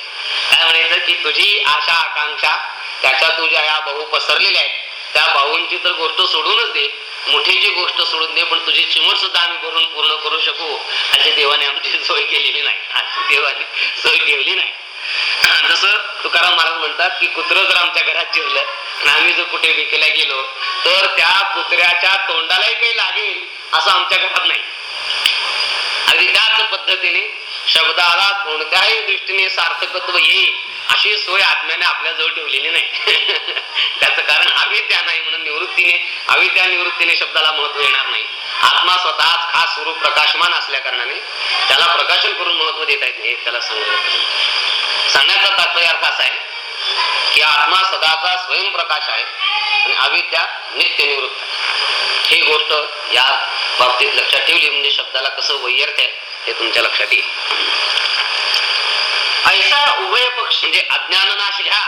काय म्हणायचं की तुझी आशा आकांक्षा त्याच्या तुझ्या या भाऊ पसरलेल्या आहेत. त्या भाऊंची तर गोष्ट सोडूनच दे. मोठीची गोष्ट सोडून दे पण तुझी चिमट सुद्धा आम्ही भरून पूर्ण करू शकू. अशी देवाने आमची सोय केलेली नाही. अशी देवाने सोय ठेवली नाही. जसं तुकाराम महाराज म्हणतात की कुत्र जर आमच्या घरात चिरलं आणि आम्ही जर कुठे विकेला गेलो तर त्या कुत्र्याच्या तोंडालाही काही लागेल असं आमच्या घरात नाही. अगदी त्याच पद्धतीने शब्दाला कोणत्याही दृष्टीने सार्थकत्व येईल अशी सोय आत्म्याने आपल्या जवळ ठेवलेली नाही. त्याचं कारण अविद्या नाही म्हणून निवृत्तीने अविद्या निवृत्तीने शब्दाला महत्त्व येणार नाही. आत्मा स्वतःच खास स्वरूप प्रकाशमान असल्या कारणाने त्याला प्रकाशन करून महत्त्व देता येत नाही त्याला सांगितलं सांगण्याचा तात्पर्य अर्थ असा आहे की आत्मा सदाचा स्वयंप्रकाश आहे आणि अविद्या नित्य निवृत्त ही गोष्ट या बाबतीत लक्षात ठेवली म्हणजे शब्दाला कसं वैयर्थ आहे हे तुमच्या लक्षात येईल. ऐसा उभय पक्ष म्हणजे अज्ञाननाश घ्या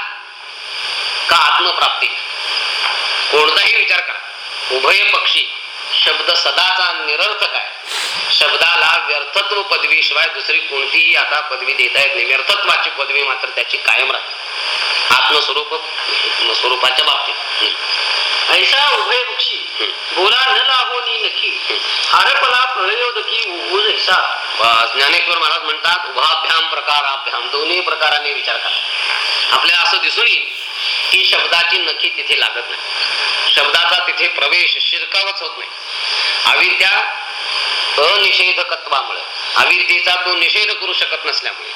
का आत्मप्राप्ती? कोणताही विचार करा. उभय पक्षी शब्द सदाचा निरर्थक आहे. शब्दाला व्यर्थत्व पदवीशिवाय दुसरी कोणतीही आता पदवी देता येत नाही. व्यर्थत्वाची पदवी मात्र त्याची कायम राहते. आत्मस्वरूप स्वरूपाच्या बाबतीत. ऐसा उभय पक्षी बोला न लाभोनी नखी. हारपला प्रयोदकी उभूज ऐसा. ज्ञानेश्वर महाराज म्हणतात उभाभ्याम प्रकाराभ्याम. दोन्ही प्रकाराने विचार करा. आपल्याला असं दिसून येईल की शब्दाची नक्की तिथे लागत नाही. शब्दाचा तिथे प्रवेश शिरकावच होत नाही. अविद्या अनिषेधकत्वामुळे अविद्येचा तो निषेध करू शकत नसल्यामुळे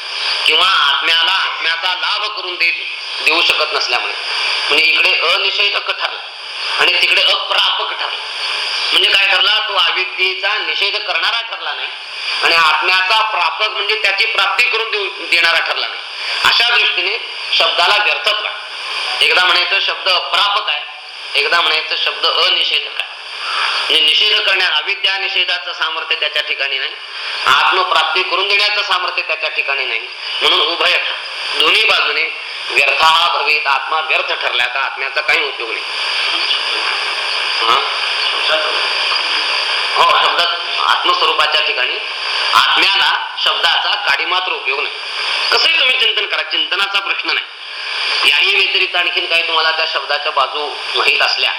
किंवा आत्म्याला आत्म्याचा लाभ करून देत देऊ शकत नसल्यामुळे. म्हणजे इकडे अनिषेधक ठरला आणि तिकडे अप्रापक ठरला. म्हणजे काय ठरला? तो अविद्येचा निषेध करणारा ठरला नाही आणि आत्म्याचा प्रापक म्हणजे त्याची प्राप्ती करून देऊ देणारा ठरला नाही. अशा दृष्टीने शब्दाला व्यर्थत्व एकदा म्हणायचं शब्द अप्रापक आहे एकदा म्हणायचं शब्द अनिषेधक आहे. म्हणजे निषेध करण्यात अविद्या निषेधाचं सामर्थ्य त्याच्या ठिकाणी नाही. आत्मप्राप्ती करून देण्याचं सामर्थ्य त्याच्या ठिकाणी नाही. म्हणून उभय दोन्ही बाजूने व्यर्थ हा भवेत आत्मा व्यर्थ ठरला का आत्म्याचा काही उपयोग नाही. हा? हो शब्दात आत्मस्वरूपाच्या ठिकाणी आत्म्याला शब्दाचा काडीमात्र उपयोग नाही. कसंही तुम्ही चिंतन करा चिंतनाचा प्रश्न नाही. याही व्यतिरिक्त आणखीन काही तुम्हाला त्या शब्दाच्या बाजू माहीत असल्या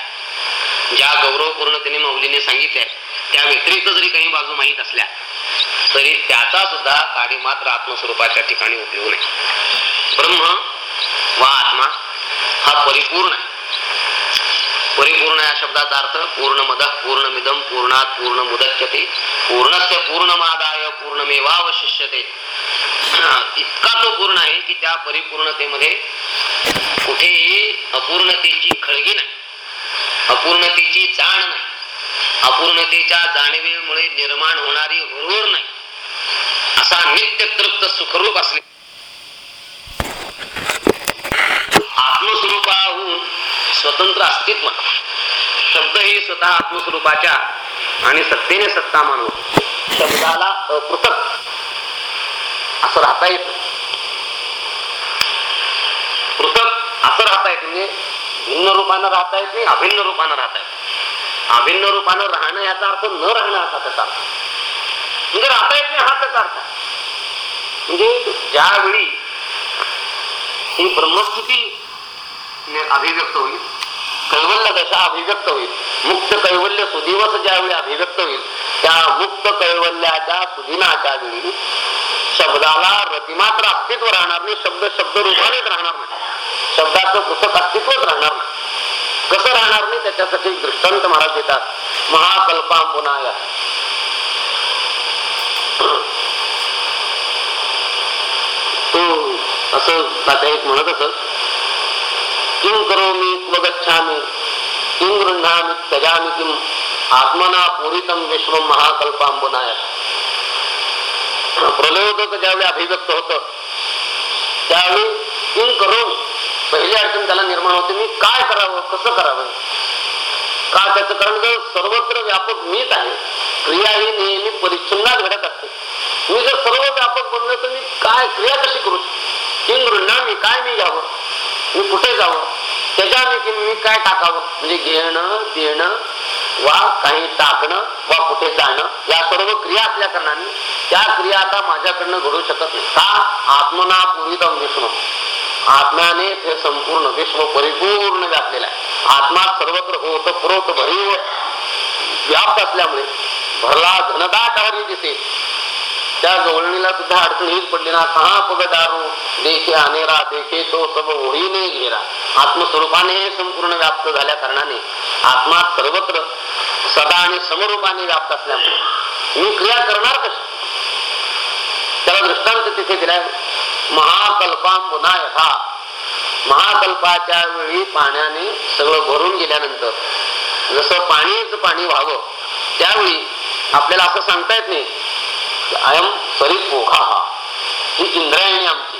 ज्या गौरवपूर्णतेने मौलीने सांगितल्या त्या व्यतिरिक्त जरी काही बाजू माहीत असल्या तरी त्याचा सुद्धा काडी मात्र आत्मस्वरूपाच्या ठिकाणी उपयोग नाही. ब्रह्म वा आत्मा हा परिपूर्ण आहे. परिपूर्ण या शब्दाचा अर्थ पूर्ण मद पूर्ण मिदम पूर्णात पूर्ण मुदच्यते पूर्णस्य पूर्णमादाय पूर्णमेवावशिष्यते. इतका तो पूर्ण आहे की त्या परिपूर्णतेमध्ये कुठेही अपूर्णतेची खळगी नाही. अपूर्णतेची जाण नाही. अपूर्णतेच्या जाणीवेमुळे निर्माण होणारी हुरहुर नाही. असा नित्य तृप्त सुखरूप असले. आत्मस्वरूपाहून स्वतंत्र अस्तित्व. शब्द ही स्वतः आत्मस्वरूपाच्या आणि सत्तेने सत्ता मानून शब्दाला अपृथक असं राहता येत. पृथक असं राहता येत. म्हणजे भिन्न रूपानं राहता येत नाही अभिन्न रूपानं राहता येत. अभिन्न रूपानं राहणं याचा अर्थ न राहणं असा त्याचा अर्थ. म्हणजे राहता येत नाही हा त्याचा अर्थ. म्हणजे ज्यावेळी ही ब्रह्मस्थिती ने अभिव्यक्त होईल कैवल्य दशा अभिव्यक्त होईल मुक्त कैवल्य सुदिवस ज्यावेळी अभिव्यक्त होईल त्या मुक्त कैवल्याच्या सुदिनाच्या वेळी शब्दाला रतिमात्र अस्तित्व राहणार नाही शब्द शब्द रूपानेच राहणार नाही. शब्दाचं पुस्तक अस्तित्वच राहणार नाही. कसं राहणार नाही त्याच्यासाठी दृष्टांत महाराज देतात. महाकल्पांबुनाया. तो असं आता एक म्हणत असत किं करोमि मी गच्छामि किं गृह्णामि त्यजामि किम आत्मना पूरितम विश्व महाकल्पांबुनाय. प्रलोभक ज्यावेळी अभिव्यक्त होत त्यावेळी किं करो पहिली अडचण त्याला निर्माण होते. मी काय करावं? कसं करावं? का त्याचं? कारण जर सर्वत्र व्यापक मीच आहे. क्रिया ही नेहमी परिच्छिन्नात घडत असते. मी जर सर्व व्यापक बनलो तर मी काय क्रिया कशी करू? किंग मी काय मी घ्यावं? मी कुठे जावं? त्याच्या मी मी काय टाकावं? म्हणजे घेणं देणं वा काही टाकणं वा कुठे जाणं या सर्व क्रिया असल्या कारणाने त्या क्रिया आता माझ्याकडनं घडू शकत नाही. का आत्मना पूर्वीतम विष्णू आत्म्याने ते संपूर्ण विश्व परिपूर्ण व्यापलेलं आहे. आत्मा सर्वत्र होत पुरवत भरीव व्याप्त असल्यामुळे भरला धनदाट हरी दिसे. त्या गवळणीला सुद्धा अडचण हीच पडली ना. कहा पग दारू देखे अनेरा देखे तो सब ओळीने घेरा. आत्मस्वरूपाने संपूर्ण व्याप्त झाल्या कारणाने आत्मा सर्वत्र सदा आणि समरूपाने व्याप्त असल्यामुळे. मी क्रिया करणार कशी? त्याला दृष्टांत तिथे दिलाय. महाकल्पांबुना यथा. महाकल्पाच्या वेळी पाण्याने सगळं भरून गेल्यानंतर जसं पाणीच पाणी व्हावं त्यावेळी आपल्याला असं सांगता येत नाही आय एम सरी पोखा हा. ही इंद्रायणी आमची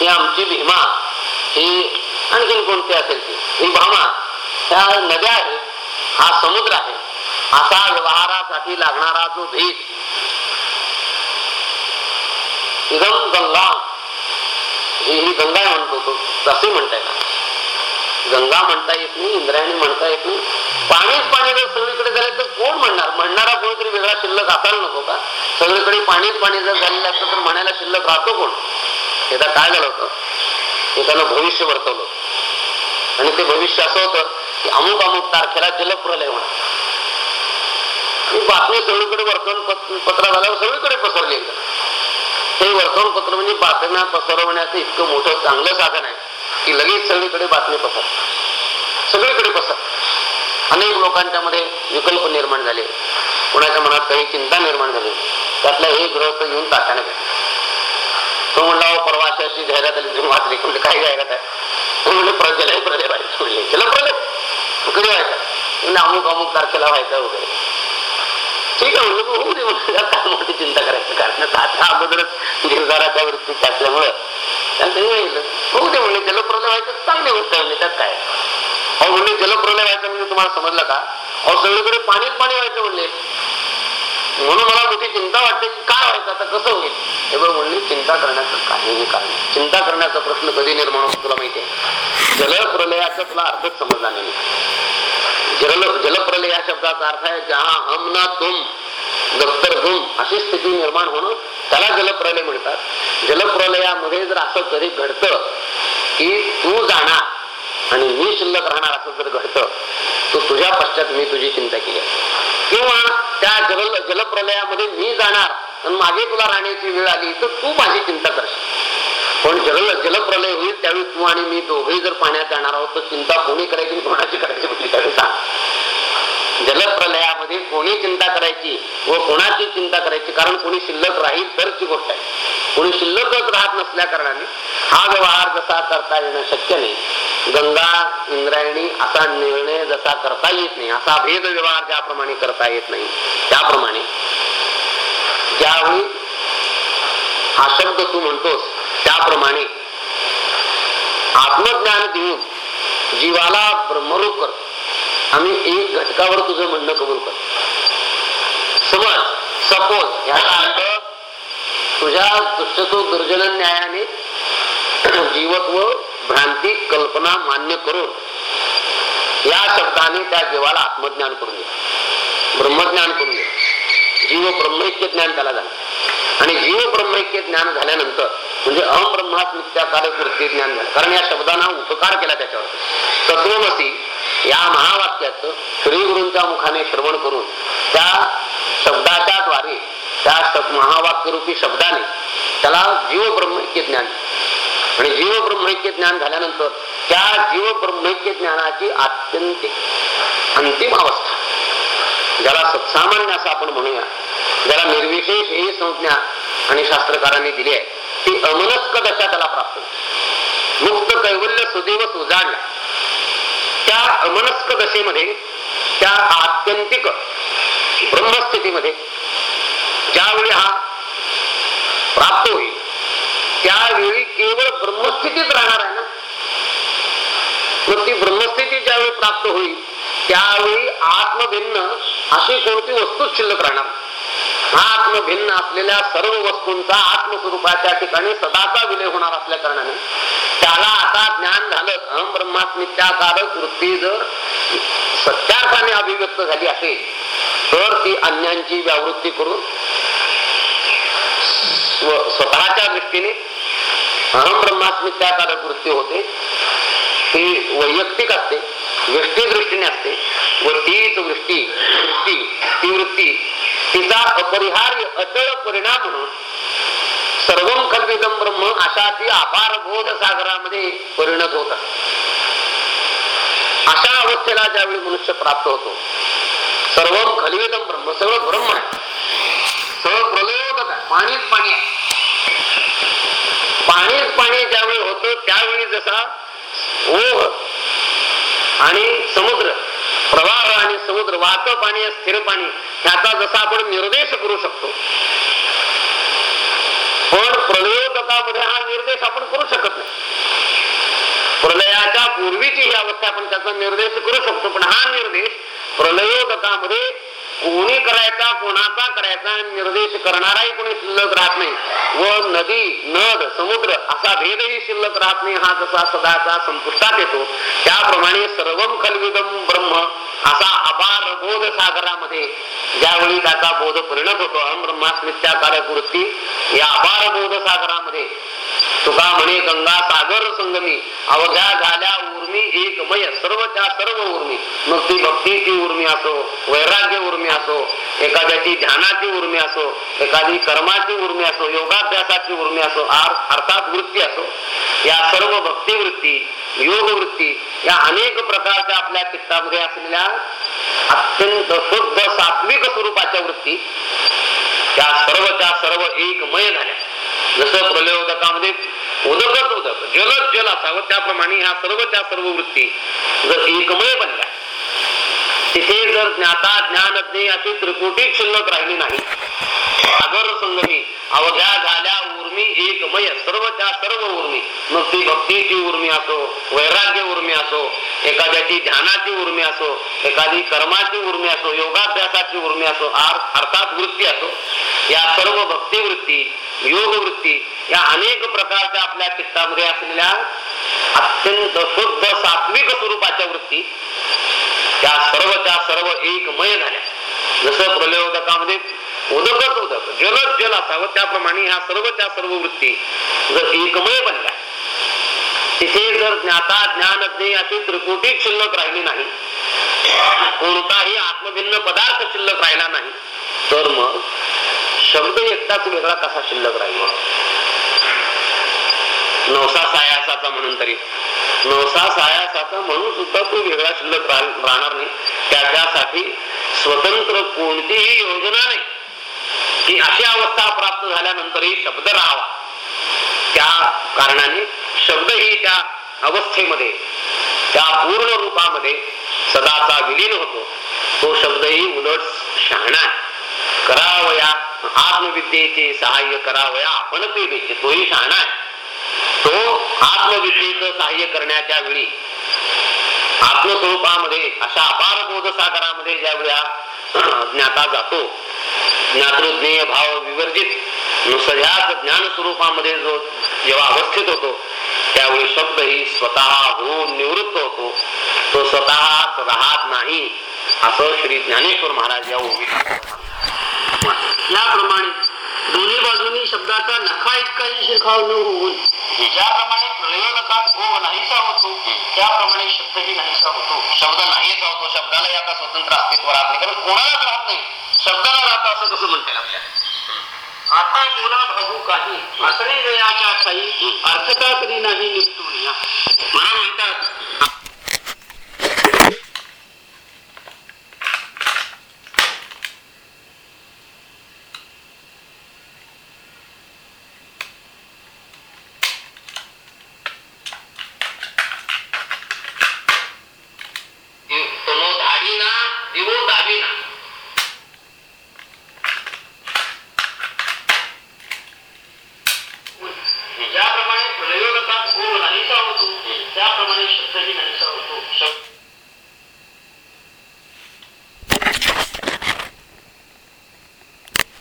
ही आमची भीमा ही आणखीन कोणती असेल ती? ही भामा ह्या नद्या आहे हा समुद्र आहे असा व्यवहारासाठी लागणारा जो भेद. इदम गंगा. ही गंगा म्हणतो तो. तसे म्हणता येणार गंगा म्हणता येत नाही इंद्रायणी म्हणता येत नाही. पाणीच पाणी जर सगळीकडे झालं तर कोण म्हणणार? म्हणणारा कोणीतरी वेगळा शिल्लक असायला नको का? सगळीकडे पाणीच पाणी जर झालेलं असतं तर म्हणायला शिल्लक राहतो कोण? एकदा काय झालं होतं? एकानं भविष्य वर्तवलं. आणि ते भविष्य असं होतं की अमुक अमुक तारखेला जलप्रलय होणार. बातमी सगळीकडे वर्तमान पत्र झाल्यावर सगळीकडे पसरली एकदा. हे वर्तमानपत्र म्हणजे बातम्या पसरवण्याचं इतकं मोठं चांगलं साधन आहे की लगेच सगळीकडे बातमी पसर. सगळीकडे पसर. अनेक लोकांच्या मध्ये विकल्प निर्माण झाले. कोणाच्या मनात काही चिंता निर्माण झाली. त्यातला एक ग्रहस्थ येऊन तात्याने तो म्हणला "अहो, परवा अशी जाहिरात आली तुम्ही वाचली. म्हणजे काय जाहिरात आहे? तो म्हणले प्रजलय प्रलय व्हायचं म्हणले जलप्रलय कधी व्हायचं म्हणजे अमुक अमुक तारखेला व्हायचं वगैरे. ठीक आहे म्हणजे होऊ दे म्हणजे चिंता करायची कारण तात्या अगोदरच निर्धाराच्या वृत्तीत असल्यामुळं त्याला येईल होऊ दे म्हणले जलप्रलय व्हायचं चांगली गोष्ट म्हणजे त्यात काय? अहो म्हणले जलप्रलय व्हायचं म्हणजे तुम्हाला समजलं का? अहो सगळीकडे पाणीच पाणी व्हायचं म्हणले. म्हणून मला मोठी चिंता वाटते की काय व्हायचं आता कसं होईल? हे बघ म्हणले चिंता करण्याचं काहीही कारण चिंता करण्याचा प्रश्न कधी निर्माण होतो तुला माहितीये जलप्रलयाचा तुला अर्थच समजला नाही. जल जलप्रलय या शब्दाचा अर्थ आहे जहा हम ना तुम दफ्तर तुम अशी स्थिती निर्माण होणं त्याला जलप्रलय म्हणतात. जलप्रलयामध्ये जर असं कधी घडतं की तू जाणार आणि मी शिल्लक राहणार असं जर घडतं तर तुझ्या पश्चात मी तुझी चिंता केली. किंवा त्या जल जलप्रलयामध्ये मी जाणार आणि मागे तुला राहण्याची वेळ आली तर तू माझी चिंता करशील. पण जल जलप्रलय होईल त्यावेळी तू आणि मी दोघेही जर पाण्यात जाणार आहोत तर चिंता कोणी करायची कोणाची करायची म्हटली त्यावेळी सांग. जलप्रलयामध्ये कोणी चिंता करायची व कोणाची चिंता करायची? कारण कोणी शिल्लक राहील तरची गोष्ट आहे. कोणी शिल्लकच राहत नसल्या कारणाने हा व्यवहार जसा करता येणं शक्य नाही. गंगा इंद्रायणी असा निर्णय जसा करता येत नाही असा भेद व्यवहार ज्याप्रमाणे करता येत नाही त्याप्रमाणे ज्यावेळी हा शब्द तू म्हणतोस त्याप्रमाणे आत्मज्ञान देऊन जीवाला ब्रह्मरूप करतो आम्ही एक घटकावर तुझं म्हणणं कबूल करतो समज सपोज याचा अर्थ तुझ्या दुष्टतो दुर्जन न्यायाने जीवत्व भ्रांती कल्पना मान्य करून या शब्दाने त्या जीवाला आत्मज्ञान करून दे ब्रह्मज्ञान करून दे जीव ब्रह्मैक्य ज्ञान त्याला झालं. आणि जीव ब्रह्मैक्य ज्ञान झाल्यानंतर म्हणजे अहम कार्यकृती ज्ञान झालं कारण या शब्दांना उपकार केला त्याच्यावर. तत्वमसी या महावाक्याचं श्री गुरूंच्या मुखाने श्रवण करून त्या शब्दाच्या द्वारे त्या महावाक्यरूपी शब्दाने त्याला जीव ब्रह्मैक्य ज्ञान. आणि जीव ब्रह्मैक्य ज्ञान झाल्यानंतर त्या जीव ब्रह्मैक्य ज्ञानाची आत्यंतिक अंतिम अवस्था. ज्याला सत्सामान्य असं आपण म्हणूया. ज्याला निर्विशेष ही संज्ञा आणि शास्त्रकारांनी दिली आहे. ती अमनस्क दशा त्याला प्राप्त होते. मुक्त कैवल्य सुदैव सुजाडला त्या अमनस्क दशेमध्ये त्या आत्यंतिक ब्रह्मस्थितीमध्ये ज्यावेळी हा प्राप्त होईल त्यावेळी केवळ ब्रह्मस्थितीत राहणार आहे ना? मग ती ब्रह्मस्थिती ज्यावेळी प्राप्त होईल त्यावेळी आत्मभिन्न अशी कोणती वस्तूच शिल्लक राहणार नाही. आत्मभिन्न असलेल्या सर्व वस्तूंचा आत्मस्वरूपाच्या ठिकाणी सदाचा विलय होणार असल्या कारणाने त्याला आता ज्ञान झालं अहम ब्रह्मात्मित्याकारक वृत्ती जर सत्यार्थाने अभिव्यक्त झाली असेल तर ती अन्यांची व्यावृत्ती करून स्वतःच्या दृष्टीने अहम ब्रह्मात्मित्याकारक वृत्ती होते ती वैयक्तिक असते वृष्टी दृष्टीने असते व तीच वृष्टी वृत्ती ती वृत्ती तिचा अपरिहार्य अचळ परिणाम म्हणून सर्वम खलविदम ब्रह्म अशा ती अपार बोध सागरामध्ये परिणत होत. अशा अवस्थेला ज्यावेळी मनुष्य प्राप्त होतो सर्वम खलविदम ब्रह्म सगळं ब्रह्म आहे. सगळं प्रलयोदक आहे. पाणीच पाणी आहे. पाणीच पाणी ज्यावेळी होतं त्यावेळी जसा ओघ आणि समुद्र प्रवाह आणि समुद्र वाहत पाणी स्थिर पाणी ह्याचा जसा आपण निर्देश करू शकतो. पण प्रलयोदकामध्ये हा निर्देश आपण करू शकत नाही. प्रलयाच्या पूर्वीची ही अवस्था आपण त्याचा निर्देश करू शकतो पण हा निर्देश प्रलयोदकामध्ये कोणी करायचा कोणाचा करायचा निर्देश करणाराही कोणी शिल्लक राहत नाही. व नदी नद समुद्र असा भेदही शिल्लक राहत नाही. हा जसा सदाचा संपुष्टात येतो त्याप्रमाणे सर्वम खलविदम ब्रह्म असा अपार बोध सागरामध्ये ज्यावेळी त्याचा बोध परिणत होतो अहम ब्रह्मास्मित्याकारक वृत्ती या अपार बोध सागरामध्ये. तुका म्हणे गंगा सागर संगमी अवघ्या झाल्या उर्मी एकमय सर्वच्या सर्व उर्मी. मग ती भक्तीची उर्मी असो वैराग्य उर्मी असो एखाद्याची ध्यानाची उर्मी असो एखादी कर्माची उर्मी असो योगाभ्यासाची उर्मी असो अर्थात वृत्ती असो या सर्व भक्ती वृत्ती योग वृत्ती या अनेक प्रकारच्या आपल्या चित्तामध्ये असलेल्या अत्यंत शुद्ध सात्विक स्वरूपाच्या वृत्ती त्या सर्वच्या सर्व एकमय झाल्या. जसं प्रलयोदकामध्ये उदकच उदक जलच जल असावं त्याप्रमाणे ह्या सर्वच्या सर्व वृत्ती जर एकमय बनल्या तिथे जर ज्ञाता ज्ञान ज्ञे अशी त्रिकोटी शिल्लक राहिली नाही. सागर संगमी अवघ्या झाल्या उर्मी एकमय सर्वच्या सर्व उर्मी. मग ती भक्तीची उर्मी असो वैराग्य उर्मी असो एखाद्याची ध्यानाची उर्मी असो एखादी कर्माची उर्मी असो योगाभ्यासाची उर्मी असो अर्थात वृत्ती असो या सर्व भक्ती वृत्ती योग वृत्ती या अनेक प्रकारच्या आपल्या चित्तामध्ये असलेल्या अत्यंत शुद्ध सात्विक स्वरूपाच्या वृत्ती त्या सर्वच्या सर्व एकमय झाल्या. जसं प्रलयोदकामध्ये उदकच उदक जलच जल असावं त्याप्रमाणे ह्या सर्वच्या सर्व वृत्ती जर एकमय बनल्या तिथे जर ज्ञाता ज्ञान ज्ञे अशी त्रिकोटी शिल्लक राहिली नाही कोणताही आत्मभिन्न पदार्थ शिल्लक राहिला नाही तर मग शब्द एकटाच वेगळा कसा शिल्लक राहिला? नवसा सायासाचा म्हणून तरी. नवसा सायासाचा म्हणून सुद्धा तो वेगळा शिल्लक राहणार नाही. त्याच्यासाठी स्वतंत्र कोणतीही योजना नाही. की अशी अवस्था प्राप्त झाल्यानंतरही शब्द राहावा. त्या कारणाने शब्द ही त्या अवस्थेमध्ये त्या पूर्ण रूपामध्ये सदाचा विलीन होतो. तो शब्दही उलट शहाणा आहे. करावया आत्मविद्येचे सहाय्य करावया आपण ते देते तोही शहाणा आहे. तो आत्मविद्येचं सहाय्य करण्याच्या वेळी आत्मस्वरूपामध्ये अशा अपार बोध सागरामध्ये ज्यावेळी ज्ञाता जातो ज्ञातृज्ञेय भाव विवर्जित सह्याच ज्ञान स्वरूपामध्ये जो जेव्हा अवस्थित होतो त्यावेळी शब्द ही स्वतः होऊन निवृत्त होतो. तो स्वतःच राहत नाही असं श्री ज्ञानेश्वर महाराज या ओळखी याप्रमाणे दोन्ही बाजूनी शब्दाचा नखा इतकाही शिरखाव न होऊन ज्याप्रमाणे प्रयोजकात हो नाहीसा होतो त्याप्रमाणे शब्दही नाहीसा होतो. शब्द नाहीच होतो शब्दाला आता स्वतंत्र अस्तित्व राहत नाही कारण कोणालाच राहत नाही? शब्दाला राहतं असं कसं म्हणते आपल्याला? आता बोला भाऊ काही असणे जयाच्या ठाई अर्थता तरी नाही मला म्हणतात